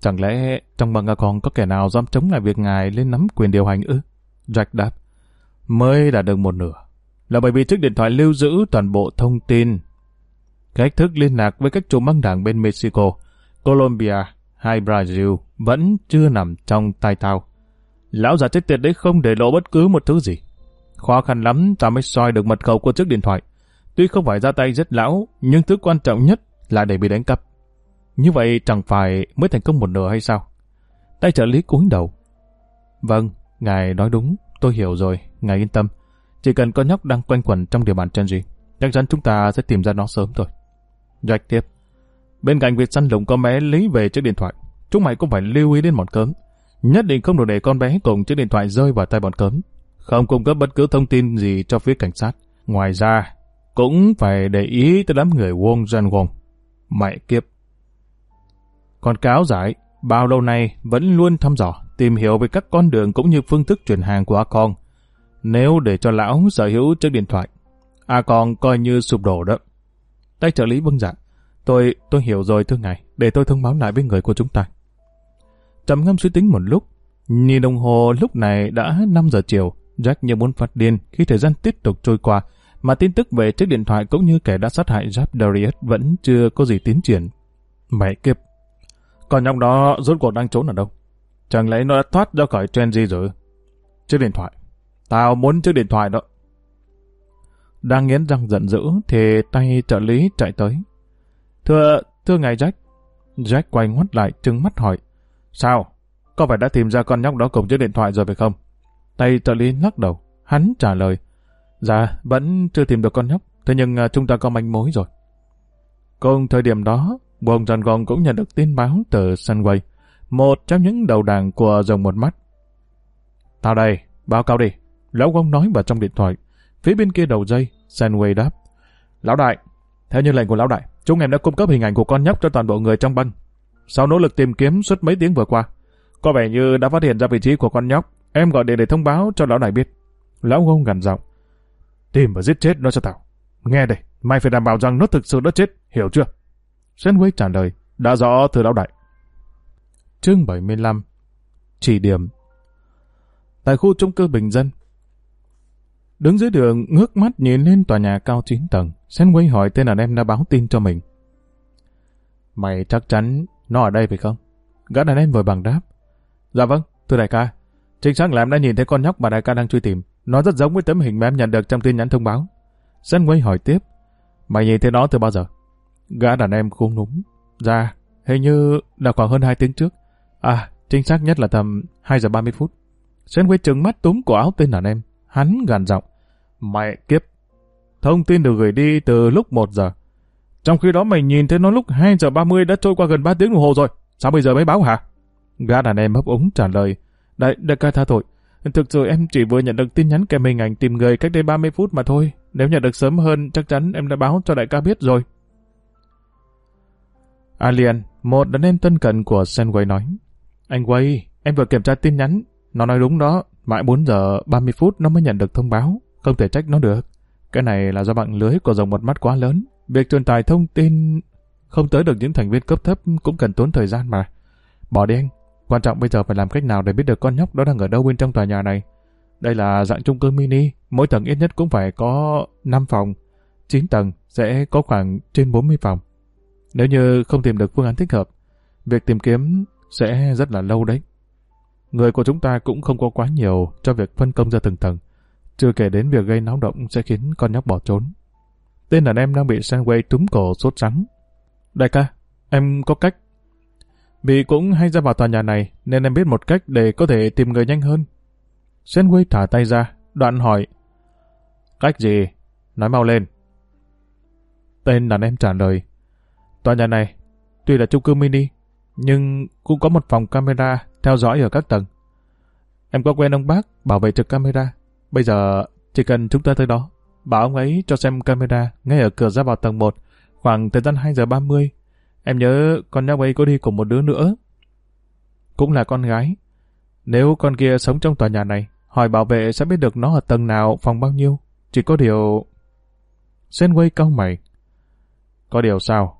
Chẳng lẽ trong băng A Con có kẻ nào dám chống lại việc ngài lên nắm quyền điều hành ư? Jack đáp. Mới đạt được một nửa. Là bởi vì chiếc điện thoại lưu giữ toàn bộ thông tin Cách thức liên lạc với các chủ băng đảng bên Mexico, Colombia hay Brazil vẫn chưa nằm trong tay tao. Lão già chết tiệt đấy không để lộ bất cứ một thứ gì. Khó khăn lắm ta mới soi được mật khẩu của chiếc điện thoại. Tuy không phải ra tay giết lão, nhưng thứ quan trọng nhất là để bị đánh cắp. Như vậy chẳng phải mới thành công một nửa hay sao? Tay trợ lý cúi đầu. Vâng, ngài nói đúng, tôi hiểu rồi, ngài yên tâm. Chỉ cần con nhóc đang quanh quẩn trong địa bàn Chenji, chắc chắn chúng ta sẽ tìm ra nó sớm thôi. Jack tiếp. Bên cạnh việc săn lùng con bé lấy về chiếc điện thoại, chúng mày cũng phải lưu ý đến bọn cớm. Nhất định không được để con bé cùng chiếc điện thoại rơi vào tay bọn cớm. Không cung cấp bất cứ thông tin gì cho phía cảnh sát. Ngoài ra, cũng phải để ý tới đám người Wong Jan Wong. Mẹ kiếp. Còn cáo giải, bao lâu nay vẫn luôn thăm dò, tìm hiểu về các con đường cũng như phương thức chuyển hàng của A Kong. Nếu để cho lão sở hữu chiếc điện thoại, A Kong coi như sụp đổ đó. Tay trợ lý vâng dạ. Tôi, tôi hiểu rồi thưa ngài, để tôi thông báo lại với người của chúng ta. Trầm ngâm suy tính một lúc, nhìn đồng hồ lúc này đã 5 giờ chiều, Jack như muốn phát điên khi thời gian tiếp tục trôi qua, mà tin tức về chiếc điện thoại cũng như kẻ đã sát hại Jack Darius vẫn chưa có gì tiến triển. Mẹ kiếp! Còn nhóc đó rốt cuộc đang trốn ở đâu? Chẳng lẽ nó đã thoát ra khỏi Trendy rồi? Chiếc điện thoại. Tao muốn chiếc điện thoại đó. Đang nghiến răng giận dữ thì tay trợ lý chạy tới. Thưa, thưa ngài Jack. Jack quay ngoắt lại trừng mắt hỏi. Sao? Có phải đã tìm ra con nhóc đó cùng chiếc điện thoại rồi phải không? Tay trợ lý lắc đầu. Hắn trả lời. Dạ, vẫn chưa tìm được con nhóc. Thế nhưng à, chúng ta có manh mối rồi. Cùng thời điểm đó, Bông Trần Gòn cũng nhận được tin báo từ Sunway, một trong những đầu đảng của dòng một mắt. Tao đây, báo cáo đi. Lão ông nói vào trong điện thoại. Phía bên kia đầu dây, Senway đáp. Lão đại, theo như lệnh của lão đại, chúng em đã cung cấp hình ảnh của con nhóc cho toàn bộ người trong băng. Sau nỗ lực tìm kiếm suốt mấy tiếng vừa qua, có vẻ như đã phát hiện ra vị trí của con nhóc. Em gọi điện để thông báo cho lão đại biết. Lão ông gằn giọng. Tìm và giết chết nó cho tao. Nghe đây, mày phải đảm bảo rằng nó thực sự đã chết, hiểu chưa? Senway trả lời. Đã rõ thưa lão đại. Chương 75 Chỉ điểm Tại khu trung cư bình dân, Đứng dưới đường, ngước mắt nhìn lên tòa nhà cao 9 tầng, Senway hỏi tên đàn em đã báo tin cho mình. Mày chắc chắn nó ở đây phải không? Gã đàn em vội bằng đáp. Dạ vâng, thưa đại ca. Trinh sát làm đã nhìn thấy con nhóc mà đại ca đang truy tìm. Nó rất giống với tấm hình mà em nhận được trong tin nhắn thông báo. Sunway hỏi tiếp. Mày nhìn thấy nó từ bao giờ? Gã đàn em cũng núm. Ra, hình như là khoảng hơn 2 tiếng trước. À, chính xác nhất là tầm 2 giờ 30 phút. Sunway trừng mắt túm cổ áo tên đàn em. Hắn gàn giọng. Mẹ kiếp. Thông tin được gửi đi từ lúc 1 giờ. Trong khi đó mày nhìn thấy nó lúc 2 giờ 30 đã trôi qua gần 3 tiếng đồng hồ rồi. Sao bây giờ mới báo hả? Gã đàn em hấp úng trả lời. Đại, đại ca tha tội. Thực sự em chỉ vừa nhận được tin nhắn kèm hình ảnh tìm người cách đây 30 phút mà thôi. Nếu nhận được sớm hơn, chắc chắn em đã báo cho đại ca biết rồi. Alien, một đàn em tân cận của Senway nói. Anh Way, em vừa kiểm tra tin nhắn. Nó nói đúng đó, mãi 4 giờ 30 phút nó mới nhận được thông báo. Không thể trách nó được. Cái này là do mạng lưới của dòng một mắt quá lớn. Việc truyền tải thông tin không tới được những thành viên cấp thấp cũng cần tốn thời gian mà. Bỏ đi anh. Quan trọng bây giờ phải làm cách nào để biết được con nhóc đó đang ở đâu bên trong tòa nhà này. Đây là dạng chung cư mini, mỗi tầng ít nhất cũng phải có 5 phòng. 9 tầng sẽ có khoảng trên 40 phòng. Nếu như không tìm được phương án thích hợp, việc tìm kiếm sẽ rất là lâu đấy. Người của chúng ta cũng không có quá nhiều cho việc phân công ra từng tầng. Chưa kể đến việc gây náo động sẽ khiến con nhóc bỏ trốn. Tên đàn em đang bị Sandway túm cổ sốt sắng. Đại ca, em có cách. Vì cũng hay ra vào tòa nhà này nên em biết một cách để có thể tìm người nhanh hơn. Sandway thả tay ra, đoạn hỏi. Cách gì? Nói mau lên. Tên đàn em trả lời. Tòa nhà này, tuy là chung cư mini, nhưng cũng có một phòng camera theo dõi ở các tầng. Em có quen ông bác bảo vệ trực camera. Bây giờ chỉ cần chúng ta tới đó, bảo ông ấy cho xem camera ngay ở cửa ra vào tầng 1, khoảng thời gian 2 giờ 30. Em nhớ con nhóc ấy có đi cùng một đứa nữa. Cũng là con gái. Nếu con kia sống trong tòa nhà này, hỏi bảo vệ sẽ biết được nó ở tầng nào, phòng bao nhiêu. Chỉ có điều... Senway cau mày. Có điều sao?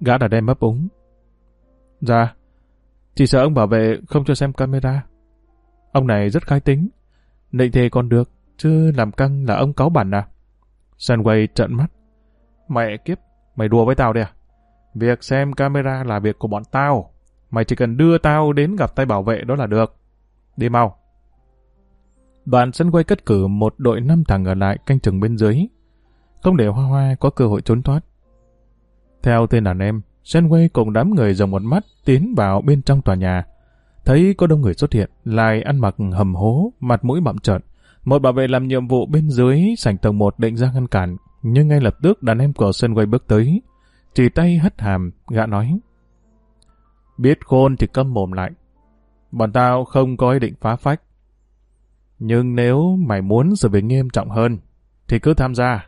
Gã đã đem ấp úng. Dạ, chỉ sợ ông bảo vệ không cho xem camera. Ông này rất khai tính. Nịnh thề còn được, chứ làm căng là ông cáu bản à. Sunway trợn mắt. Mẹ kiếp, mày đùa với tao đi à? Việc xem camera là việc của bọn tao. Mày chỉ cần đưa tao đến gặp tay bảo vệ đó là được. Đi mau. Đoàn Sunway cất cử một đội năm thằng ở lại canh chừng bên dưới. Không để Hoa Hoa có cơ hội trốn thoát. Theo tên đàn em, Sunway cùng đám người dòng một mắt tiến vào bên trong tòa nhà. Thấy có đông người xuất hiện, lại ăn mặc hầm hố, mặt mũi bặm trợn. Một bảo vệ làm nhiệm vụ bên dưới sảnh tầng 1 định ra ngăn cản, nhưng ngay lập tức đàn em của Sunway bước tới. Chỉ tay hất hàm, gã nói. Biết khôn thì câm mồm lại. Bọn tao không có ý định phá phách. Nhưng nếu mày muốn sự việc nghiêm trọng hơn, thì cứ tham gia.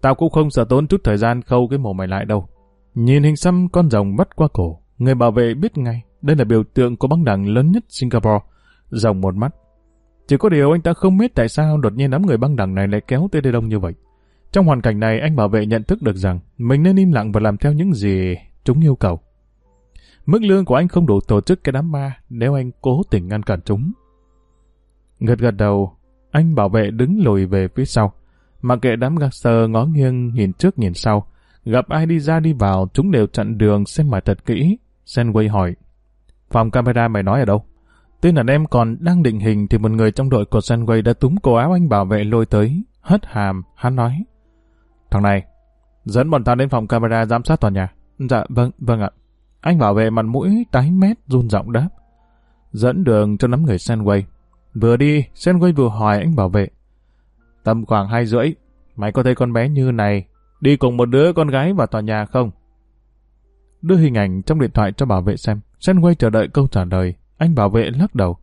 Tao cũng không sợ tốn chút thời gian khâu cái mồm mày lại đâu. Nhìn hình xăm con rồng bắt qua cổ, người bảo vệ biết ngay đây là biểu tượng của băng đảng lớn nhất Singapore. Rồng một mắt. Chỉ có điều anh ta không biết tại sao đột nhiên đám người băng đảng này lại kéo tới đây đông như vậy. Trong hoàn cảnh này anh bảo vệ nhận thức được rằng mình nên im lặng và làm theo những gì chúng yêu cầu. Mức lương của anh không đủ tổ chức cái đám ma nếu anh cố tình ngăn cản chúng. Gật gật đầu, anh bảo vệ đứng lùi về phía sau. Mặc kệ đám gangster ngó nghiêng nhìn trước nhìn sau, gặp ai đi ra đi vào chúng đều chặn đường xem mặt thật kỹ. Senway hỏi, phòng camera mày nói ở đâu? Tên đàn em còn đang định hình thì một người trong đội của Senway đã túm cổ áo anh bảo vệ lôi tới, hất hàm, hắn nói. Thằng này, dẫn bọn tao đến phòng camera giám sát tòa nhà. Dạ, vâng, vâng ạ. Anh bảo vệ mặt mũi tái mét run giọng đáp. Dẫn đường cho nắm người Senway. Vừa đi, Senway vừa hỏi anh bảo vệ. Tầm khoảng hai rưỡi, mày có thấy con bé như này đi cùng một đứa con gái vào tòa nhà không? Đưa hình ảnh trong điện thoại cho bảo vệ xem. Senway chờ đợi câu trả lời. Anh bảo vệ lắc đầu.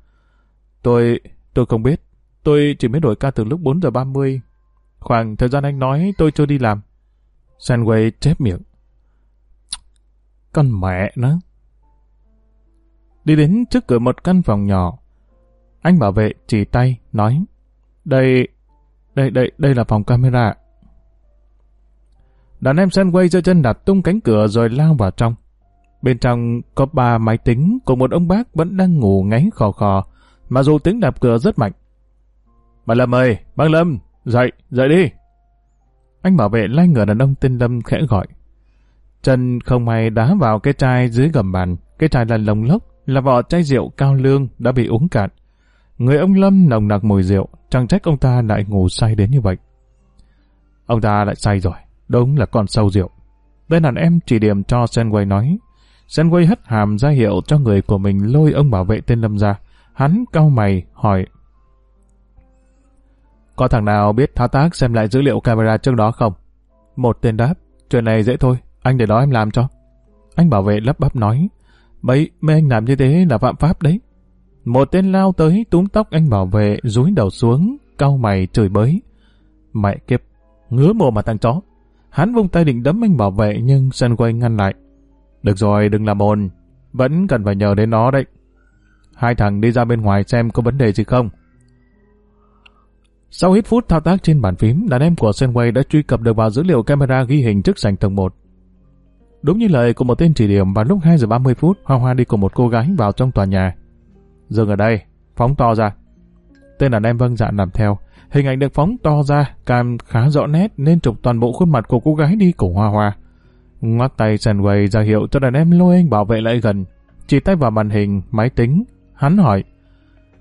Tôi... tôi không biết. Tôi chỉ mới đổi ca từ lúc 4 giờ 30. Khoảng thời gian anh nói tôi chưa đi làm. Senway chép miệng. Con mẹ nó. Đi đến trước cửa một căn phòng nhỏ. Anh bảo vệ chỉ tay, nói. Đây, đây, đây, đây là phòng camera. Đàn em Senway giơ chân đặt tung cánh cửa rồi lao vào trong. Bên trong có ba máy tính cùng một ông bác vẫn đang ngủ ngáy khò khò, mà dù tiếng đạp cửa rất mạnh. Bà Lâm ơi, bác Lâm, dậy, dậy đi. Anh bảo vệ lai ngửa đàn ông tên Lâm khẽ gọi. Chân không may đá vào cái chai dưới gầm bàn, cái chai là lồng lốc, là vỏ chai rượu cao lương đã bị uống cạn. Người ông Lâm nồng nặc mùi rượu, chẳng trách ông ta lại ngủ say đến như vậy. Ông ta lại say rồi, đúng là con sâu rượu. tên đàn em chỉ điểm cho Senway nói. Senway hất hàm ra hiệu cho người của mình lôi ông bảo vệ tên Lâm ra. Hắn cau mày, hỏi. Có thằng nào biết thao tác xem lại dữ liệu camera trước đó không? Một tên đáp. Chuyện này dễ thôi, anh để đó em làm cho. Anh bảo vệ lắp bắp nói. Bấy, mấy anh làm như thế là phạm pháp đấy. Một tên lao tới túm tóc anh bảo vệ rúi đầu xuống, cau mày chửi bới. Mẹ kiếp, ngứa mồm mà thằng chó. Hắn vung tay định đấm anh bảo vệ nhưng sân quay ngăn lại. Được rồi, đừng làm ồn. Vẫn cần phải nhờ đến nó đấy. Hai thằng đi ra bên ngoài xem có vấn đề gì không. Sau ít phút thao tác trên bàn phím, đàn em của Senway đã truy cập được vào dữ liệu camera ghi hình trước sảnh tầng 1. Đúng như lời của một tên chỉ điểm vào lúc 2 giờ 30 phút, Hoa Hoa đi cùng một cô gái vào trong tòa nhà. Dừng ở đây, phóng to ra. Tên đàn em vâng dạ làm theo. Hình ảnh được phóng to ra, cam khá rõ nét nên chụp toàn bộ khuôn mặt của cô gái đi cổ Hoa Hoa. Ngoắt tay Senway ra hiệu cho đàn em lôi anh bảo vệ lại gần. Chỉ tay vào màn hình, máy tính. Hắn hỏi,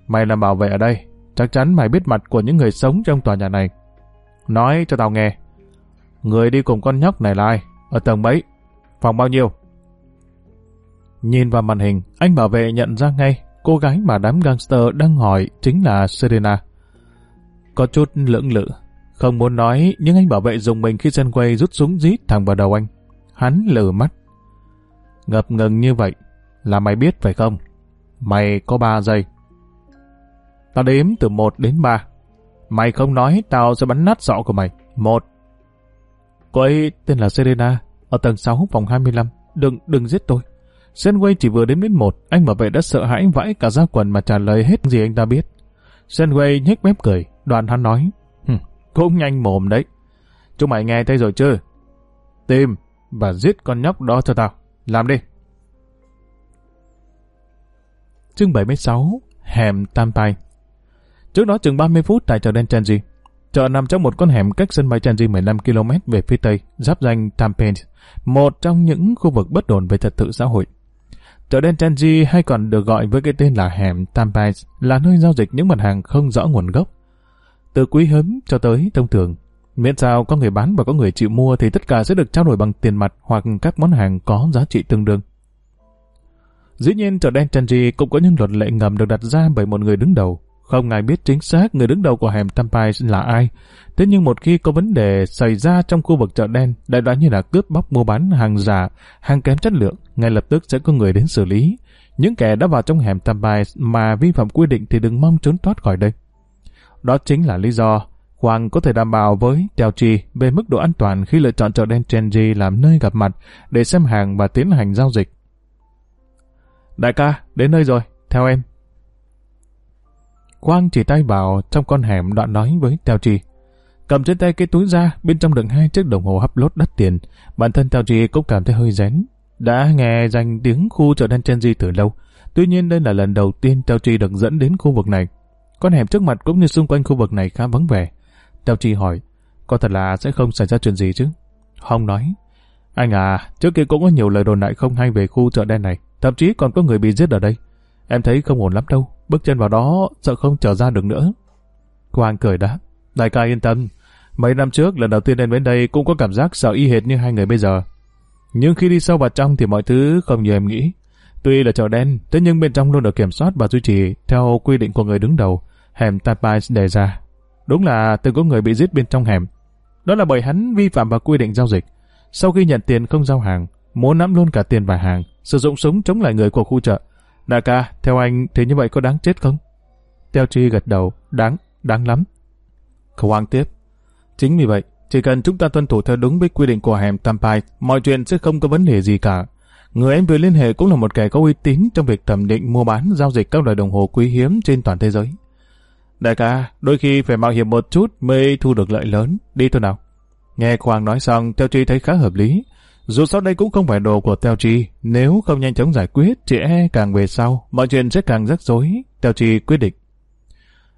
Mày làm bảo vệ ở đây, chắc chắn mày biết mặt của những người sống trong tòa nhà này. Nói cho tao nghe. Người đi cùng con nhóc này là ai? Ở tầng mấy? Phòng bao nhiêu? Nhìn vào màn hình, anh bảo vệ nhận ra ngay cô gái mà đám gangster đang hỏi chính là Serena. Có chút lưỡng lự, không muốn nói nhưng anh bảo vệ dùng mình khi dân quay rút súng rít thẳng vào đầu anh. Hắn lử mắt. Ngập ngừng như vậy là mày biết phải không? Mày có 3 giây. Tao đếm từ 1 đến 3. Mày không nói tao sẽ bắn nát sọ của mày. 1. Cô ấy tên là Serena, ở tầng 6 phòng 25. Đừng, đừng giết tôi. Senway chỉ vừa đến đến một, anh bảo vệ đã sợ hãi vãi cả ra quần mà trả lời hết gì anh ta biết. Senway nhếch mép cười, đoàn hắn nói, cũng nhanh mồm đấy. Chúng mày nghe thấy rồi chưa? Tìm và giết con nhóc đó cho tao. Làm đi. Chương 76 Hẻm Tam Tai Trước đó chừng 30 phút tại chợ đen Chenji. Chợ nằm trong một con hẻm cách sân bay Chenji 15 km về phía tây, giáp danh Tampines, một trong những khu vực bất ổn về trật tự xã hội. Chợ đen Chenji hay còn được gọi với cái tên là hẻm Tampines là nơi giao dịch những mặt hàng không rõ nguồn gốc. Từ quý hiếm cho tới thông thường, miễn sao có người bán và có người chịu mua thì tất cả sẽ được trao đổi bằng tiền mặt hoặc các món hàng có giá trị tương đương. Dĩ nhiên chợ đen Chanji cũng có những luật lệ ngầm được đặt ra bởi một người đứng đầu. Không ai biết chính xác người đứng đầu của hẻm Tampai là ai. Thế nhưng một khi có vấn đề xảy ra trong khu vực chợ đen, đại loại như là cướp bóc mua bán hàng giả, hàng kém chất lượng, ngay lập tức sẽ có người đến xử lý. Những kẻ đã vào trong hẻm Tampai mà vi phạm quy định thì đừng mong trốn thoát khỏi đây. Đó chính là lý do Hoàng có thể đảm bảo với Tèo Chi về mức độ an toàn khi lựa chọn chợ đen Chenji làm nơi gặp mặt để xem hàng và tiến hành giao dịch. Đại ca, đến nơi rồi, theo em. Quang chỉ tay vào trong con hẻm đoạn nói với Tèo Chi. Cầm trên tay cái túi ra, bên trong đựng hai chiếc đồng hồ hấp lốt đắt tiền. Bản thân Tèo Chi cũng cảm thấy hơi rén. Đã nghe danh tiếng khu chợ đen Chenji từ lâu. Tuy nhiên đây là lần đầu tiên Tèo Chi được dẫn đến khu vực này. Con hẻm trước mặt cũng như xung quanh khu vực này khá vắng vẻ. Teo Chi hỏi, có thật là sẽ không xảy ra chuyện gì chứ? Hồng nói, anh à, trước kia cũng có nhiều lời đồn đại không hay về khu chợ đen này. Thậm chí còn có người bị giết ở đây. Em thấy không ổn lắm đâu. Bước chân vào đó sợ không trở ra được nữa. Quang cười đáp. Đại ca yên tâm. Mấy năm trước lần đầu tiên đến bên đây cũng có cảm giác sợ y hệt như hai người bây giờ. Nhưng khi đi sâu vào trong thì mọi thứ không như em nghĩ. Tuy là chợ đen, thế nhưng bên trong luôn được kiểm soát và duy trì theo quy định của người đứng đầu, hẻm Tapais đề ra. Đúng là từng có người bị giết bên trong hẻm. Đó là bởi hắn vi phạm vào quy định giao dịch. Sau khi nhận tiền không giao hàng, muốn nắm luôn cả tiền và hàng, sử dụng súng chống lại người của khu chợ. Đại ca, theo anh thì như vậy có đáng chết không? Teo Chi gật đầu, đáng, đáng lắm. Khoang tiếp. Chính vì vậy, chỉ cần chúng ta tuân thủ theo đúng với quy định của hẻm Tampai, mọi chuyện sẽ không có vấn đề gì cả. Người em vừa liên hệ cũng là một kẻ có uy tín trong việc thẩm định mua bán giao dịch các loại đồng hồ quý hiếm trên toàn thế giới. Đại ca, đôi khi phải mạo hiểm một chút mới thu được lợi lớn. Đi thôi nào. Nghe Quang nói xong, Teo Chi thấy khá hợp lý. Dù sau đây cũng không phải đồ của Teo Chi, nếu không nhanh chóng giải quyết, chị e càng về sau, mọi chuyện sẽ càng rắc rối. Teo Chi quyết định.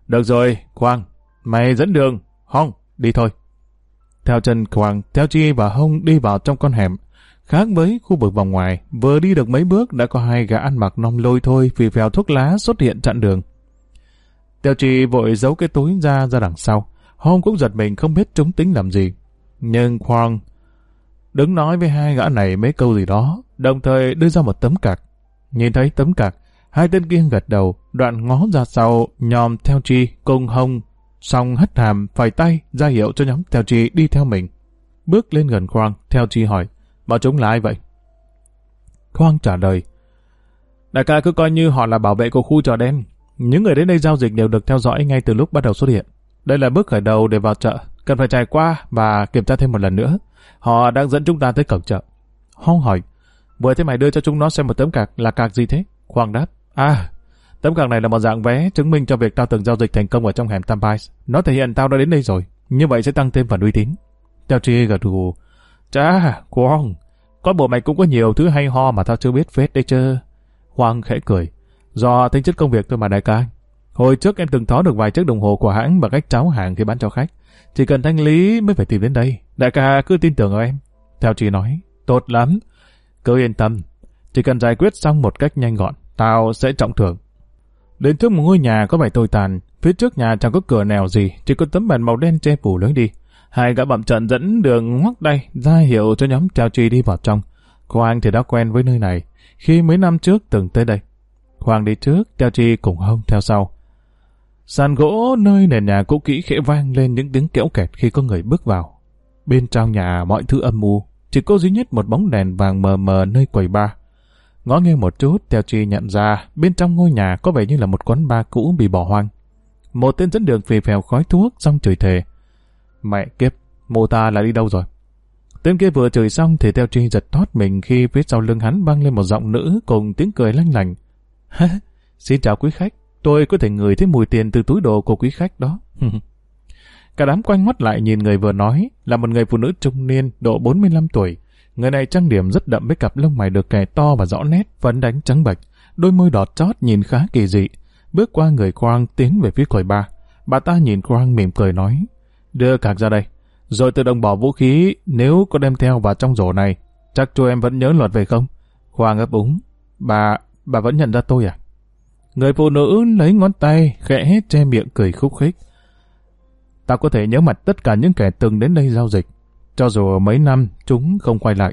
Được rồi, Quang, mày dẫn đường, Hong, đi thôi. Theo chân Quang, Teo Chi và Hong đi vào trong con hẻm. Khác với khu vực vòng ngoài, vừa đi được mấy bước đã có hai gã ăn mặc nong lôi thôi vì phèo thuốc lá xuất hiện chặn đường. Tiêu trì vội giấu cái túi ra ra đằng sau. Hôm cũng giật mình không biết chúng tính làm gì. Nhưng Quang đứng nói với hai gã này mấy câu gì đó, đồng thời đưa ra một tấm cạc. Nhìn thấy tấm cạc, hai tên kia gật đầu, đoạn ngó ra sau, nhòm theo chi cùng hông, xong hất hàm, phải tay, ra hiệu cho nhóm theo chi đi theo mình. Bước lên gần khoang, theo chi hỏi, Bọn chúng là ai vậy? Khoang trả lời. Đại ca cứ coi như họ là bảo vệ của khu trò đen. Những người đến đây giao dịch đều được theo dõi ngay từ lúc bắt đầu xuất hiện. Đây là bước khởi đầu để vào chợ. Cần phải trải qua và kiểm tra thêm một lần nữa. Họ đang dẫn chúng ta tới cổng chợ. Hong hỏi. Vừa thế mày đưa cho chúng nó xem một tấm cạc là cạc gì thế? Khoang đáp. À, tấm cạc này là một dạng vé chứng minh cho việc tao từng giao dịch thành công ở trong hẻm Tampais. Nó thể hiện tao đã đến đây rồi. Như vậy sẽ tăng thêm phần uy tín. Theo Chi gật gù. Chà, Quang, con bộ mày cũng có nhiều thứ hay ho mà tao chưa biết phết đấy chứ. Quang khẽ cười. Do tính chất công việc thôi mà đại ca. Hồi trước em từng thó được vài chiếc đồng hồ của hãng bằng cách cháo hàng khi bán cho khách. Chỉ cần thanh lý mới phải tìm đến đây. Đại ca cứ tin tưởng ở em. Theo chị nói, tốt lắm. Cứ yên tâm. Chỉ cần giải quyết xong một cách nhanh gọn, tao sẽ trọng thưởng. Đến trước một ngôi nhà có vẻ tồi tàn, phía trước nhà chẳng có cửa nào gì, chỉ có tấm màn màu đen che phủ lối đi. Hai gã bậm trận dẫn đường ngoắc đây, ra hiệu cho nhóm trao Chi đi vào trong. Cô Anh thì đã quen với nơi này, khi mấy năm trước từng tới đây. Hoàng đi trước, Teo Chi cùng hông theo sau. Sàn gỗ nơi nền nhà cũ kỹ khẽ vang lên những tiếng kéo kẹt khi có người bước vào. Bên trong nhà mọi thứ âm mưu, chỉ có duy nhất một bóng đèn vàng mờ mờ nơi quầy ba. Ngó nghiêng một chút, Teo Chi nhận ra bên trong ngôi nhà có vẻ như là một quán bar cũ bị bỏ hoang. Một tên dẫn đường phì phèo khói thuốc xong chửi thề. Mẹ kiếp, mô ta là đi đâu rồi? Tên kia vừa chửi xong thì Teo Chi giật thoát mình khi phía sau lưng hắn vang lên một giọng nữ cùng tiếng cười lanh lành. Xin chào quý khách, tôi có thể ngửi thấy mùi tiền từ túi đồ của quý khách đó. [laughs] Cả đám quanh mắt lại nhìn người vừa nói là một người phụ nữ trung niên độ 45 tuổi. Người này trang điểm rất đậm với cặp lông mày được kẻ to và rõ nét, phấn đánh trắng bạch, đôi môi đọt chót nhìn khá kỳ dị. Bước qua người Quang tiến về phía quầy ba. Bà ta nhìn Quang mỉm cười nói, đưa cạc ra đây. Rồi tự động bỏ vũ khí nếu có đem theo vào trong rổ này. Chắc chú em vẫn nhớ luật về không? Quang ấp úng. Bà, bà vẫn nhận ra tôi à? Người phụ nữ lấy ngón tay khẽ che miệng cười khúc khích. Tao có thể nhớ mặt tất cả những kẻ từng đến đây giao dịch, cho dù mấy năm chúng không quay lại.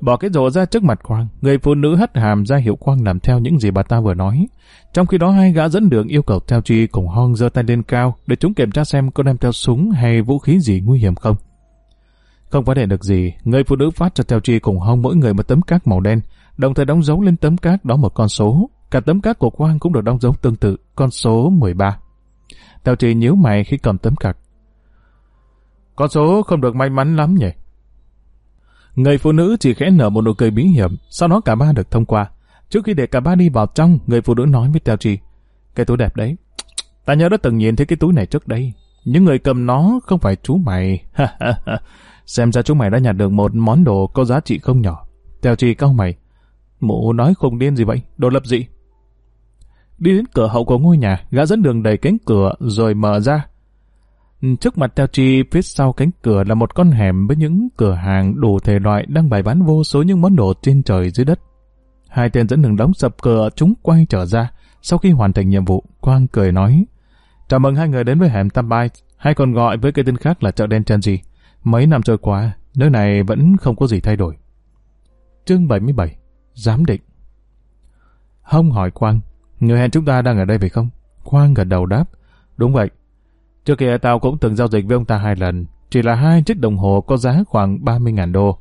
Bỏ cái rổ ra trước mặt Quang, người phụ nữ hất hàm ra hiệu Quang làm theo những gì bà ta vừa nói. Trong khi đó hai gã dẫn đường yêu cầu theo chi cùng Hong giơ tay lên cao để chúng kiểm tra xem có đem theo súng hay vũ khí gì nguy hiểm không. Không phát hiện được gì, người phụ nữ phát cho theo chi cùng Hong mỗi người một tấm cát màu đen, đồng thời đóng dấu lên tấm cát đó một con số. Cả tấm cát của Quang cũng được đóng dấu tương tự, con số 13. Tào Trì nhíu mày khi cầm tấm cát. Con số không được may mắn lắm nhỉ? Người phụ nữ chỉ khẽ nở một nụ cười bí hiểm, sau đó cả ba được thông qua. Trước khi để cả ba đi vào trong, người phụ nữ nói với Tào Trì: cái túi đẹp đấy. Ta nhớ đã từng nhìn thấy cái túi này trước đây. Những người cầm nó không phải chú mày. [laughs] Xem ra chú mày đã nhặt được một món đồ có giá trị không nhỏ. Tào Trì cau mày. Mụ nói không điên gì vậy? Đồ lập dị. Đi đến cửa hậu của ngôi nhà, gã dẫn đường đẩy cánh cửa rồi mở ra. Trước mặt Teo Chi, phía sau cánh cửa là một con hẻm với những cửa hàng đủ thể loại đang bày bán vô số những món đồ trên trời dưới đất. Hai tên dẫn đường đóng sập cửa, chúng quay trở ra. Sau khi hoàn thành nhiệm vụ, Quang cười nói, Chào mừng hai người đến với hẻm Tambai, hay còn gọi với cái tên khác là chợ đen Chenji. Mấy năm trôi qua, nơi này vẫn không có gì thay đổi. Chương 77 Giám định Hông hỏi Quang, người hẹn chúng ta đang ở đây phải không? Quang gật đầu đáp, đúng vậy. Trước kia tao cũng từng giao dịch với ông ta hai lần, chỉ là hai chiếc đồng hồ có giá khoảng 30.000 đô.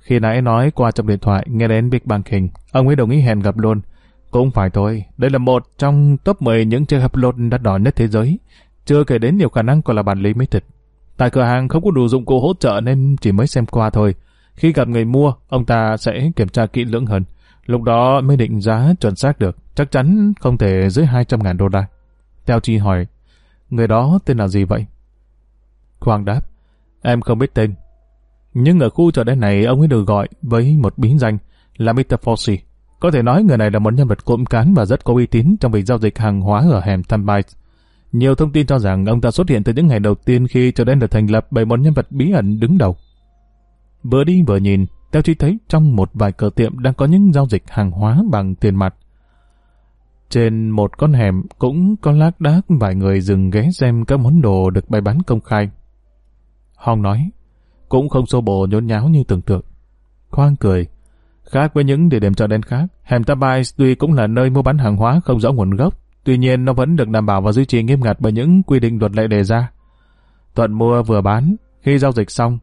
Khi nãy nói qua trong điện thoại nghe đến Big Banking, ông ấy đồng ý hẹn gặp luôn. Cũng phải thôi, đây là một trong top 10 những chiếc hợp lột đắt đỏ nhất thế giới. Chưa kể đến nhiều khả năng còn là bản limited. Tại cửa hàng không có đủ dụng cụ hỗ trợ nên chỉ mới xem qua thôi. Khi gặp người mua, ông ta sẽ kiểm tra kỹ lưỡng hơn. Lúc đó mới định giá chuẩn xác được, chắc chắn không thể dưới 200.000 đô la. Theo Chi hỏi, người đó tên là gì vậy? Quang đáp, em không biết tên, nhưng ở khu chợ đen này ông ấy được gọi với một bí danh là Mr. Fossey. Có thể nói người này là một nhân vật cộm cán và rất có uy tín trong việc giao dịch hàng hóa ở hẻm Tambite. Nhiều thông tin cho rằng ông ta xuất hiện từ những ngày đầu tiên khi chợ đen được thành lập bởi một nhân vật bí ẩn đứng đầu. Vừa đi vừa nhìn, Teo Chi thấy trong một vài cửa tiệm đang có những giao dịch hàng hóa bằng tiền mặt. Trên một con hẻm cũng có lác đác vài người dừng ghé xem các món đồ được bày bán công khai. Hong nói, cũng không xô bồ nhốn nháo như tưởng tượng. Khoang cười, khác với những địa điểm chợ đen khác, hẻm Tabai tuy cũng là nơi mua bán hàng hóa không rõ nguồn gốc, tuy nhiên nó vẫn được đảm bảo và duy trì nghiêm ngặt bởi những quy định luật lệ đề ra. Thuận mua vừa bán, khi giao dịch xong,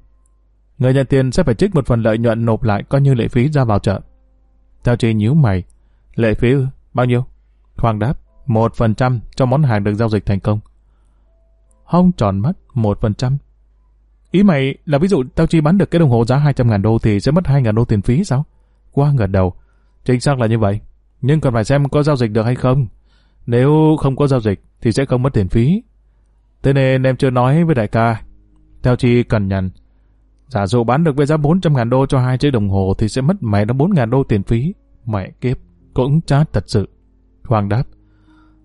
người nhận tiền sẽ phải trích một phần lợi nhuận nộp lại coi như lệ phí ra vào chợ. Theo chị nhíu mày, lệ phí bao nhiêu? Hoàng đáp, một phần trăm cho món hàng được giao dịch thành công. Hong tròn mắt, một phần trăm. Ý mày là ví dụ tao chi bán được cái đồng hồ giá 200 ngàn đô thì sẽ mất 2 ngàn đô tiền phí sao? Qua ngợt đầu. Chính xác là như vậy. Nhưng còn phải xem có giao dịch được hay không. Nếu không có giao dịch thì sẽ không mất tiền phí. Thế nên em chưa nói với đại ca. Theo chi cần nhận. Giả dụ bán được với giá 400 ngàn đô cho hai chiếc đồng hồ thì sẽ mất mẹ nó 4 ngàn đô tiền phí. Mẹ kiếp, cũng chát thật sự. Hoàng đáp.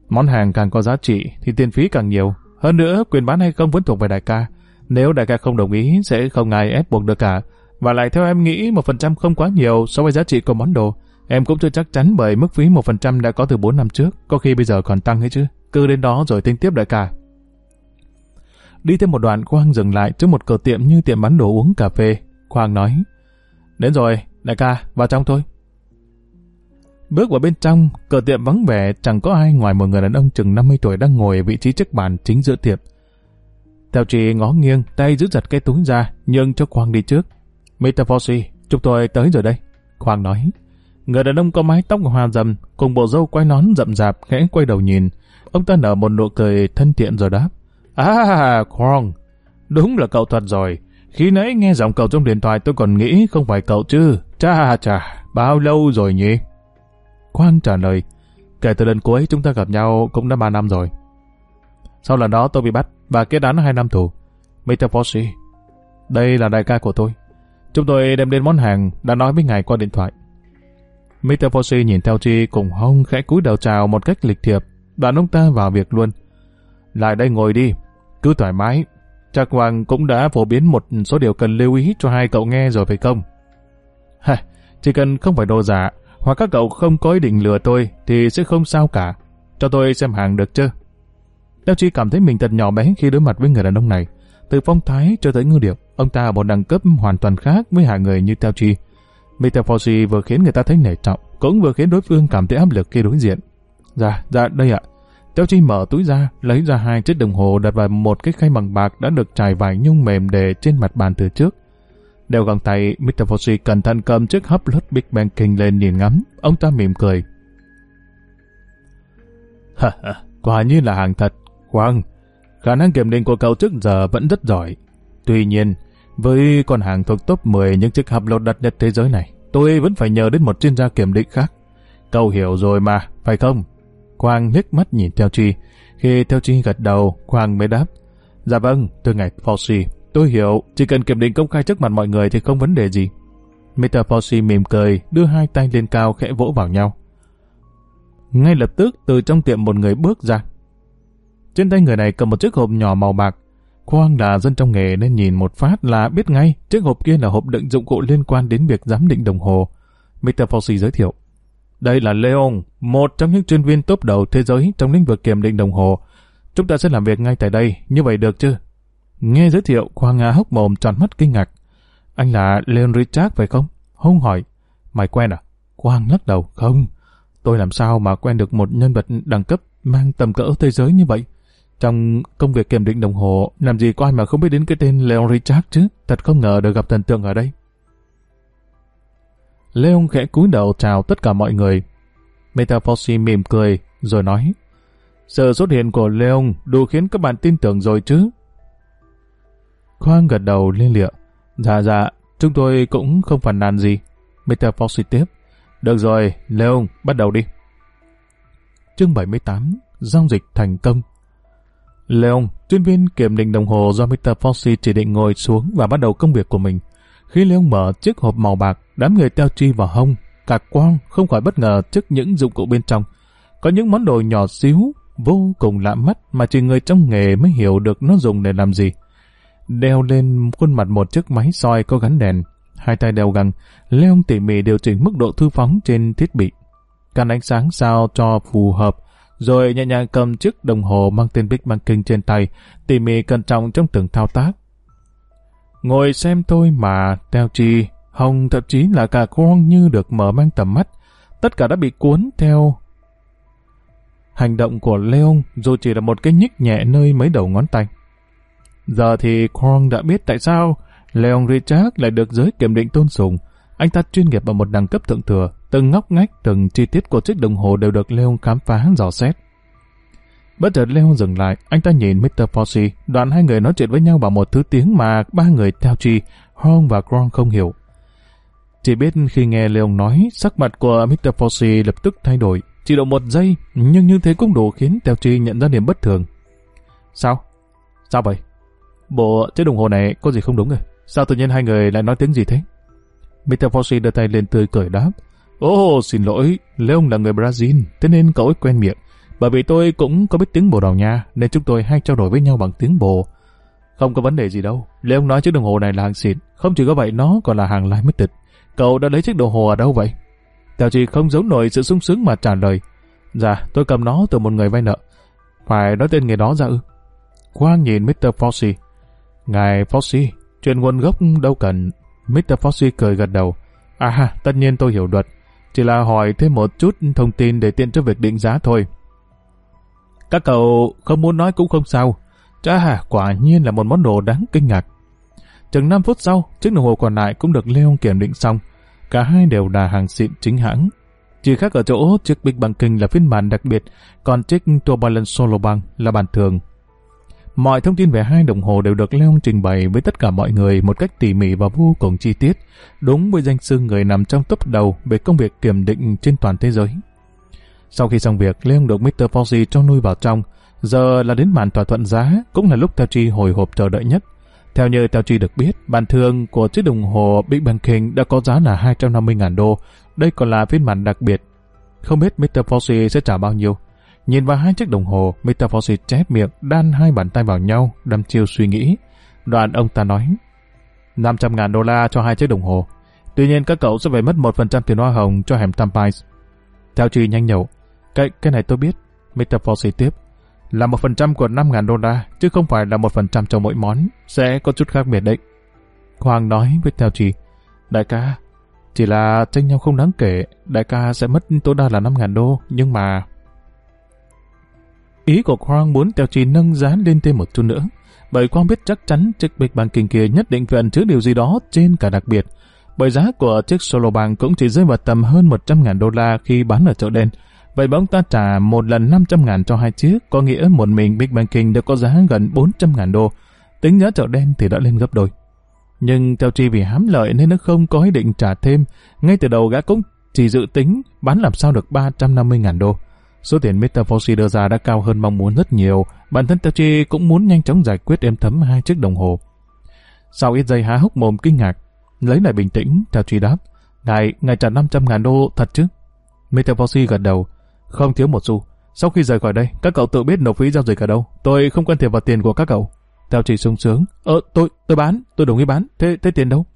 Món hàng càng có giá trị thì tiền phí càng nhiều. Hơn nữa, quyền bán hay không vẫn thuộc về đại ca. Nếu đại ca không đồng ý, sẽ không ai ép buộc được cả. Và lại theo em nghĩ, một phần trăm không quá nhiều so với giá trị của món đồ. Em cũng chưa chắc chắn bởi mức phí một phần trăm đã có từ 4 năm trước, có khi bây giờ còn tăng hay chứ. Cứ đến đó rồi tính tiếp đại ca. Đi thêm một đoạn, Quang dừng lại trước một cửa tiệm như tiệm bán đồ uống cà phê. Quang nói, Đến rồi, đại ca, vào trong thôi. Bước vào bên trong, cửa tiệm vắng vẻ chẳng có ai ngoài một người đàn ông chừng 50 tuổi đang ngồi ở vị trí trước bàn chính giữa tiệm. Theo chị ngó nghiêng, tay giữ giật cái túi ra, nhưng cho Quang đi trước. Mr. Fossey, chúng tôi tới rồi đây. Quang nói. Người đàn ông có mái tóc hoa dầm cùng bộ râu quay nón rậm rạp, khẽ quay đầu nhìn. Ông ta nở một nụ cười thân thiện rồi đáp. À, Quang, đúng là cậu thật rồi. Khi nãy nghe giọng cậu trong điện thoại tôi còn nghĩ không phải cậu chứ. Cha cha, bao lâu rồi nhỉ? Quang trả lời. Kể từ lần cuối chúng ta gặp nhau cũng đã 3 năm rồi. Sau lần đó tôi bị bắt và kết án 2 năm tù. Mr. Fossey, đây là đại ca của tôi. Chúng tôi đem đến món hàng đã nói với ngài qua điện thoại. Mr. Fossey nhìn theo Chi cùng hông khẽ cúi đầu chào một cách lịch thiệp, đoạn ông ta vào việc luôn. Lại đây ngồi đi, cứ thoải mái. Chắc Hoàng cũng đã phổ biến một số điều cần lưu ý cho hai cậu nghe rồi phải không? [laughs] Ha, chỉ cần không phải đồ giả, hoặc các cậu không có ý định lừa tôi thì sẽ không sao cả. Cho tôi xem hàng được chứ? Đeo Chi cảm thấy mình thật nhỏ bé khi đối mặt với người đàn ông này. Từ phong thái cho tới ngư điệu, ông ta ở một đẳng cấp hoàn toàn khác với hạ người như Teo Chi. Mr. Vừa khiến người ta thấy nể trọng, cũng vừa khiến đối phương cảm thấy áp lực khi đối diện. Dạ, dạ, đây ạ. Teo Chi mở túi ra, lấy ra hai chiếc đồng hồ đặt vào một cái khay bằng bạc đã được trải vải nhung mềm để trên mặt bàn từ trước. Đeo găng tay, Mr. Fossey cẩn thận cầm chiếc hấp lót Big Bang King lên nhìn ngắm. Ông ta mỉm cười. [laughs] Ha ha, quả như là hàng thật. Quang, khả năng kiểm định của cậu trước giờ vẫn rất giỏi. Tuy nhiên, với con hàng thuộc top 10 những chiếc hấp lột đắt nhất thế giới này, tôi vẫn phải nhờ đến một chuyên gia kiểm định khác. Cậu hiểu rồi mà, phải không? Quang liếc mắt nhìn Theo Chi. Khi Theo Chi gật đầu, Quang mới đáp. Dạ vâng, thưa ngài Fauci, tôi hiểu, chỉ cần kiểm định công khai trước mặt mọi người thì không vấn đề gì. Mr. Fauci mỉm cười, đưa hai tay lên cao khẽ vỗ vào nhau. Ngay lập tức, từ trong tiệm một người bước ra. Trên tay người này cầm một chiếc hộp nhỏ màu bạc. Quang là dân trong nghề nên nhìn một phát là biết ngay chiếc hộp kia là hộp đựng dụng cụ liên quan đến việc giám định đồng hồ. Mr. Fauci giới thiệu. Đây là Leon, một trong những chuyên viên top đầu thế giới trong lĩnh vực kiểm định đồng hồ. Chúng ta sẽ làm việc ngay tại đây, như vậy được chứ? Nghe giới thiệu, Quang Nga hốc mồm tròn mắt kinh ngạc. Anh là Leon Richard phải không? Hùng hỏi. Mày quen à? Quang lắc đầu. Không. Tôi làm sao mà quen được một nhân vật đẳng cấp mang tầm cỡ thế giới như vậy? Trong công việc kiểm định đồng hồ, làm gì có ai mà không biết đến cái tên Leon Richard chứ? Thật không ngờ được gặp thần tượng ở đây. Leon khẽ cúi đầu chào tất cả mọi người. Metafosi mỉm cười, rồi nói, Sự xuất hiện của Leon đủ khiến các bạn tin tưởng rồi chứ? Khoang gật đầu liên liệu. Dạ dạ, chúng tôi cũng không phản nàn gì. Metafosi tiếp. Được rồi, Leon, bắt đầu đi. Chương 78 Giao dịch thành công Leon, chuyên viên kiểm định đồng hồ do Mr. Foxy chỉ định ngồi xuống và bắt đầu công việc của mình. Khi Leon mở chiếc hộp màu bạc, đám người teo chi vào hông, cả quang không khỏi bất ngờ trước những dụng cụ bên trong. Có những món đồ nhỏ xíu, vô cùng lạ mắt mà chỉ người trong nghề mới hiểu được nó dùng để làm gì. Đeo lên khuôn mặt một chiếc máy soi có gắn đèn, hai tay đeo găng, Leon tỉ mỉ điều chỉnh mức độ thư phóng trên thiết bị. Căn ánh sáng sao cho phù hợp, rồi nhẹ nhàng cầm chiếc đồng hồ mang tên Big Banking trên tay, tỉ mỉ cẩn trọng trong từng thao tác. Ngồi xem tôi mà, Teo Chi, Hồng thậm chí là cả con như được mở mang tầm mắt, tất cả đã bị cuốn theo hành động của Leon dù chỉ là một cái nhích nhẹ nơi mấy đầu ngón tay. Giờ thì Kwon đã biết tại sao Leon Richard lại được giới kiểm định tôn sùng. Anh ta chuyên nghiệp ở một đẳng cấp thượng thừa, từng ngóc ngách, từng chi tiết của chiếc đồng hồ đều được Leon khám phá dò xét. Bất chợt Leon dừng lại, anh ta nhìn Mr. Fossey, đoạn hai người nói chuyện với nhau bằng một thứ tiếng mà ba người theo chi, Hong và Kron không hiểu. Chỉ biết khi nghe Leon nói, sắc mặt của Mr. Fossey lập tức thay đổi, chỉ độ một giây, nhưng như thế cũng đủ khiến Teo Chi nhận ra điểm bất thường. Sao? Sao vậy? Bộ chiếc đồng hồ này có gì không đúng rồi? Sao tự nhiên hai người lại nói tiếng gì thế? Mr. Fossey đưa tay lên tươi cười đáp. Ồ, oh, xin lỗi, Leon là người Brazil, thế nên cậu ấy quen miệng. Bởi vì tôi cũng có biết tiếng Bồ Đào Nha, nên chúng tôi hay trao đổi với nhau bằng tiếng Bồ. Không có vấn đề gì đâu. Leon nói chiếc đồng hồ này là hàng xịn, không chỉ có vậy nó còn là hàng limited. Cậu đã lấy chiếc đồng hồ ở đâu vậy? Tèo chỉ không giấu nổi sự sung sướng mà trả lời. Dạ, tôi cầm nó từ một người vay nợ. Phải nói tên người đó ra ư? Quang nhìn Mr. Fossey. Ngài Fossey, chuyện nguồn gốc đâu cần. Mr. Fossey cười gật đầu. À, tất nhiên tôi hiểu luật. Chỉ là hỏi thêm một chút thông tin để tiện cho việc định giá thôi. Các cậu không muốn nói cũng không sao. Chà, quả nhiên là một món đồ đáng kinh ngạc. Chừng 5 phút sau, chiếc đồng hồ còn lại cũng được Leon kiểm định xong. Cả hai đều là hàng xịn chính hãng. Chỉ khác ở chỗ chiếc Big Bang King là phiên bản đặc biệt, còn chiếc Turbulen Solo Bang là bản thường. Mọi thông tin về hai đồng hồ đều được Leon trình bày với tất cả mọi người một cách tỉ mỉ và vô cùng chi tiết, đúng với danh xưng người nằm trong top đầu về công việc kiểm định trên toàn thế giới. Sau khi xong việc, Leon được Mr. Fauci cho nuôi vào trong, giờ là đến màn thỏa thuận giá, cũng là lúc Tachi hồi hộp chờ đợi nhất. Theo như Teo Chi được biết, bản thường của chiếc đồng hồ Big Bang King đã có giá là 250.000 đô. Đây còn là phiên bản đặc biệt. Không biết Mr. Fauci sẽ trả bao nhiêu. Nhìn vào hai chiếc đồng hồ, Mr. Fauci chép miệng, đan hai bàn tay vào nhau, đâm chiêu suy nghĩ. Đoạn ông ta nói, 500.000 đô la cho hai chiếc đồng hồ. Tuy nhiên các cậu sẽ phải mất 1% tiền hoa hồng cho hẻm Tampines. Theo Chi nhanh nhậu, cái, cái này tôi biết. Metaforce tiếp, là một phần trăm của 5.000 đô la, chứ không phải là một phần trăm cho mỗi món, sẽ có chút khác biệt đấy. Hoàng nói với theo Trì. đại ca, chỉ là tranh nhau không đáng kể, đại ca sẽ mất tối đa là 5.000 đô, nhưng mà... Ý của Quang muốn theo Trì nâng giá lên thêm một chút nữa, bởi Quang biết chắc chắn chiếc bịch bằng kinh kia nhất định phải ẩn chứa điều gì đó trên cả đặc biệt, bởi giá của chiếc Solo Bang cũng chỉ rơi vào tầm hơn 100.000 đô la khi bán ở chợ đen, Vậy bóng ta trả một lần 500 ngàn cho hai chiếc, có nghĩa một mình Big Bang King được có giá gần 400 ngàn đô. Tính giá chợ đen thì đã lên gấp đôi. Nhưng theo chi vì hám lợi nên nó không có ý định trả thêm. Ngay từ đầu gã cũng chỉ dự tính bán làm sao được 350 ngàn đô. Số tiền Metaforce đưa ra đã cao hơn mong muốn rất nhiều. Bản thân Tachi cũng muốn nhanh chóng giải quyết êm thấm hai chiếc đồng hồ. Sau ít giây há hốc mồm kinh ngạc, lấy lại bình tĩnh, Tachi đáp. Ngài, ngài trả 500 ngàn đô thật chứ? Metaforce gật đầu. Không thiếu một xu. Sau khi rời khỏi đây, các cậu tự biết nộp phí giao dịch ở đâu. Tôi không can thiệp vào tiền của các cậu. Theo chỉ sung sướng. Ờ, tôi, tôi bán, tôi đồng ý bán. Thế, thế tiền đâu?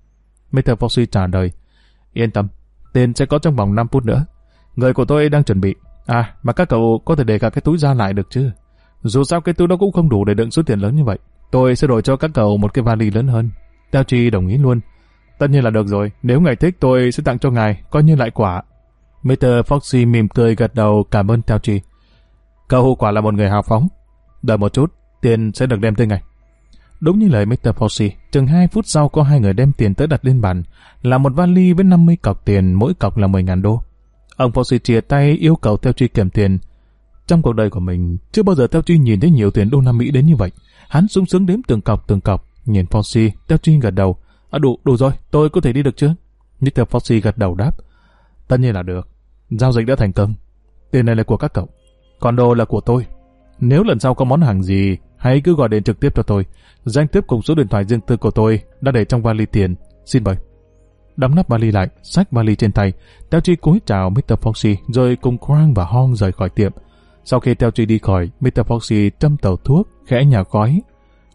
Mr. Foxy trả lời. Yên tâm, tiền sẽ có trong vòng 5 phút nữa. Người của tôi đang chuẩn bị. À, mà các cậu có thể để cả cái túi ra lại được chứ? Dù sao cái túi đó cũng không đủ để đựng số tiền lớn như vậy. Tôi sẽ đổi cho các cậu một cái vali lớn hơn. Tao Chi đồng ý luôn. Tất nhiên là được rồi. Nếu ngài thích tôi sẽ tặng cho ngài, coi như lại quả. Mr. Foxy mỉm cười gật đầu cảm ơn Tao Chi. Cậu quả là một người hào phóng. Đợi một chút, tiền sẽ được đem tới ngay. Đúng như lời Mr. Foxy, chừng 2 phút sau có hai người đem tiền tới đặt lên bàn, là một vali với 50 cọc tiền, mỗi cọc là 10.000 đô. Ông Foxy chia tay yêu cầu Tao Chi kiểm tiền. Trong cuộc đời của mình, chưa bao giờ Tao Chi nhìn thấy nhiều tiền đô la Mỹ đến như vậy. Hắn sung sướng đếm từng cọc từng cọc, nhìn Foxy, Tao Chi gật đầu. À đủ, đủ rồi, tôi có thể đi được chưa? Mr. Foxy gật đầu đáp. Tất nhiên là được. Giao dịch đã thành công. Tiền này là của các cậu. Còn đồ là của tôi. Nếu lần sau có món hàng gì, hãy cứ gọi điện trực tiếp cho tôi. Danh tiếp cùng số điện thoại riêng tư của tôi đã để trong vali tiền. Xin mời. Đóng nắp vali lại, xách vali trên tay. Teo Chi cúi chào Mr. Foxy rồi cùng Quang và Hong rời khỏi tiệm. Sau khi Teo Chi đi khỏi, Mr. Foxy châm tàu thuốc, khẽ nhà khói.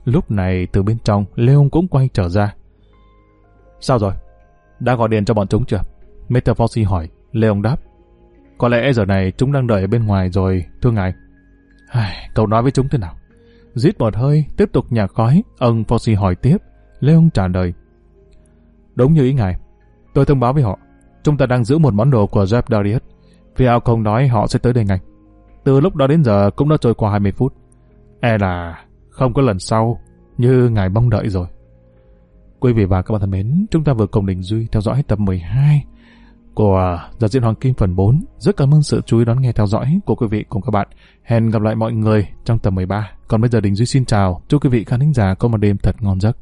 Lúc này từ bên trong, Leon cũng quay trở ra. Sao rồi? Đã gọi điện cho bọn chúng chưa? Mr. Foxy hỏi. Leon đáp. Có lẽ giờ này chúng đang đợi ở bên ngoài rồi, thưa ngài. Ai, cậu nói với chúng thế nào? Giết một hơi, tiếp tục nhà khói, ông Fossey hỏi tiếp. Leon trả lời. Đúng như ý ngài. Tôi thông báo với họ. Chúng ta đang giữ một món đồ của Jeff Darius. Vì ao không nói họ sẽ tới đây ngay. Từ lúc đó đến giờ cũng đã trôi qua 20 phút. E là không có lần sau như ngài mong đợi rồi. Quý vị và các bạn thân mến, chúng ta vừa cùng Đình Duy theo dõi tập 12 của Giả diễn Hoàng Kim phần 4. Rất cảm ơn sự chú ý đón nghe theo dõi của quý vị cùng các bạn. Hẹn gặp lại mọi người trong tập 13. Còn bây giờ Đình Duy xin chào. Chúc quý vị khán thính giả có một đêm thật ngon giấc.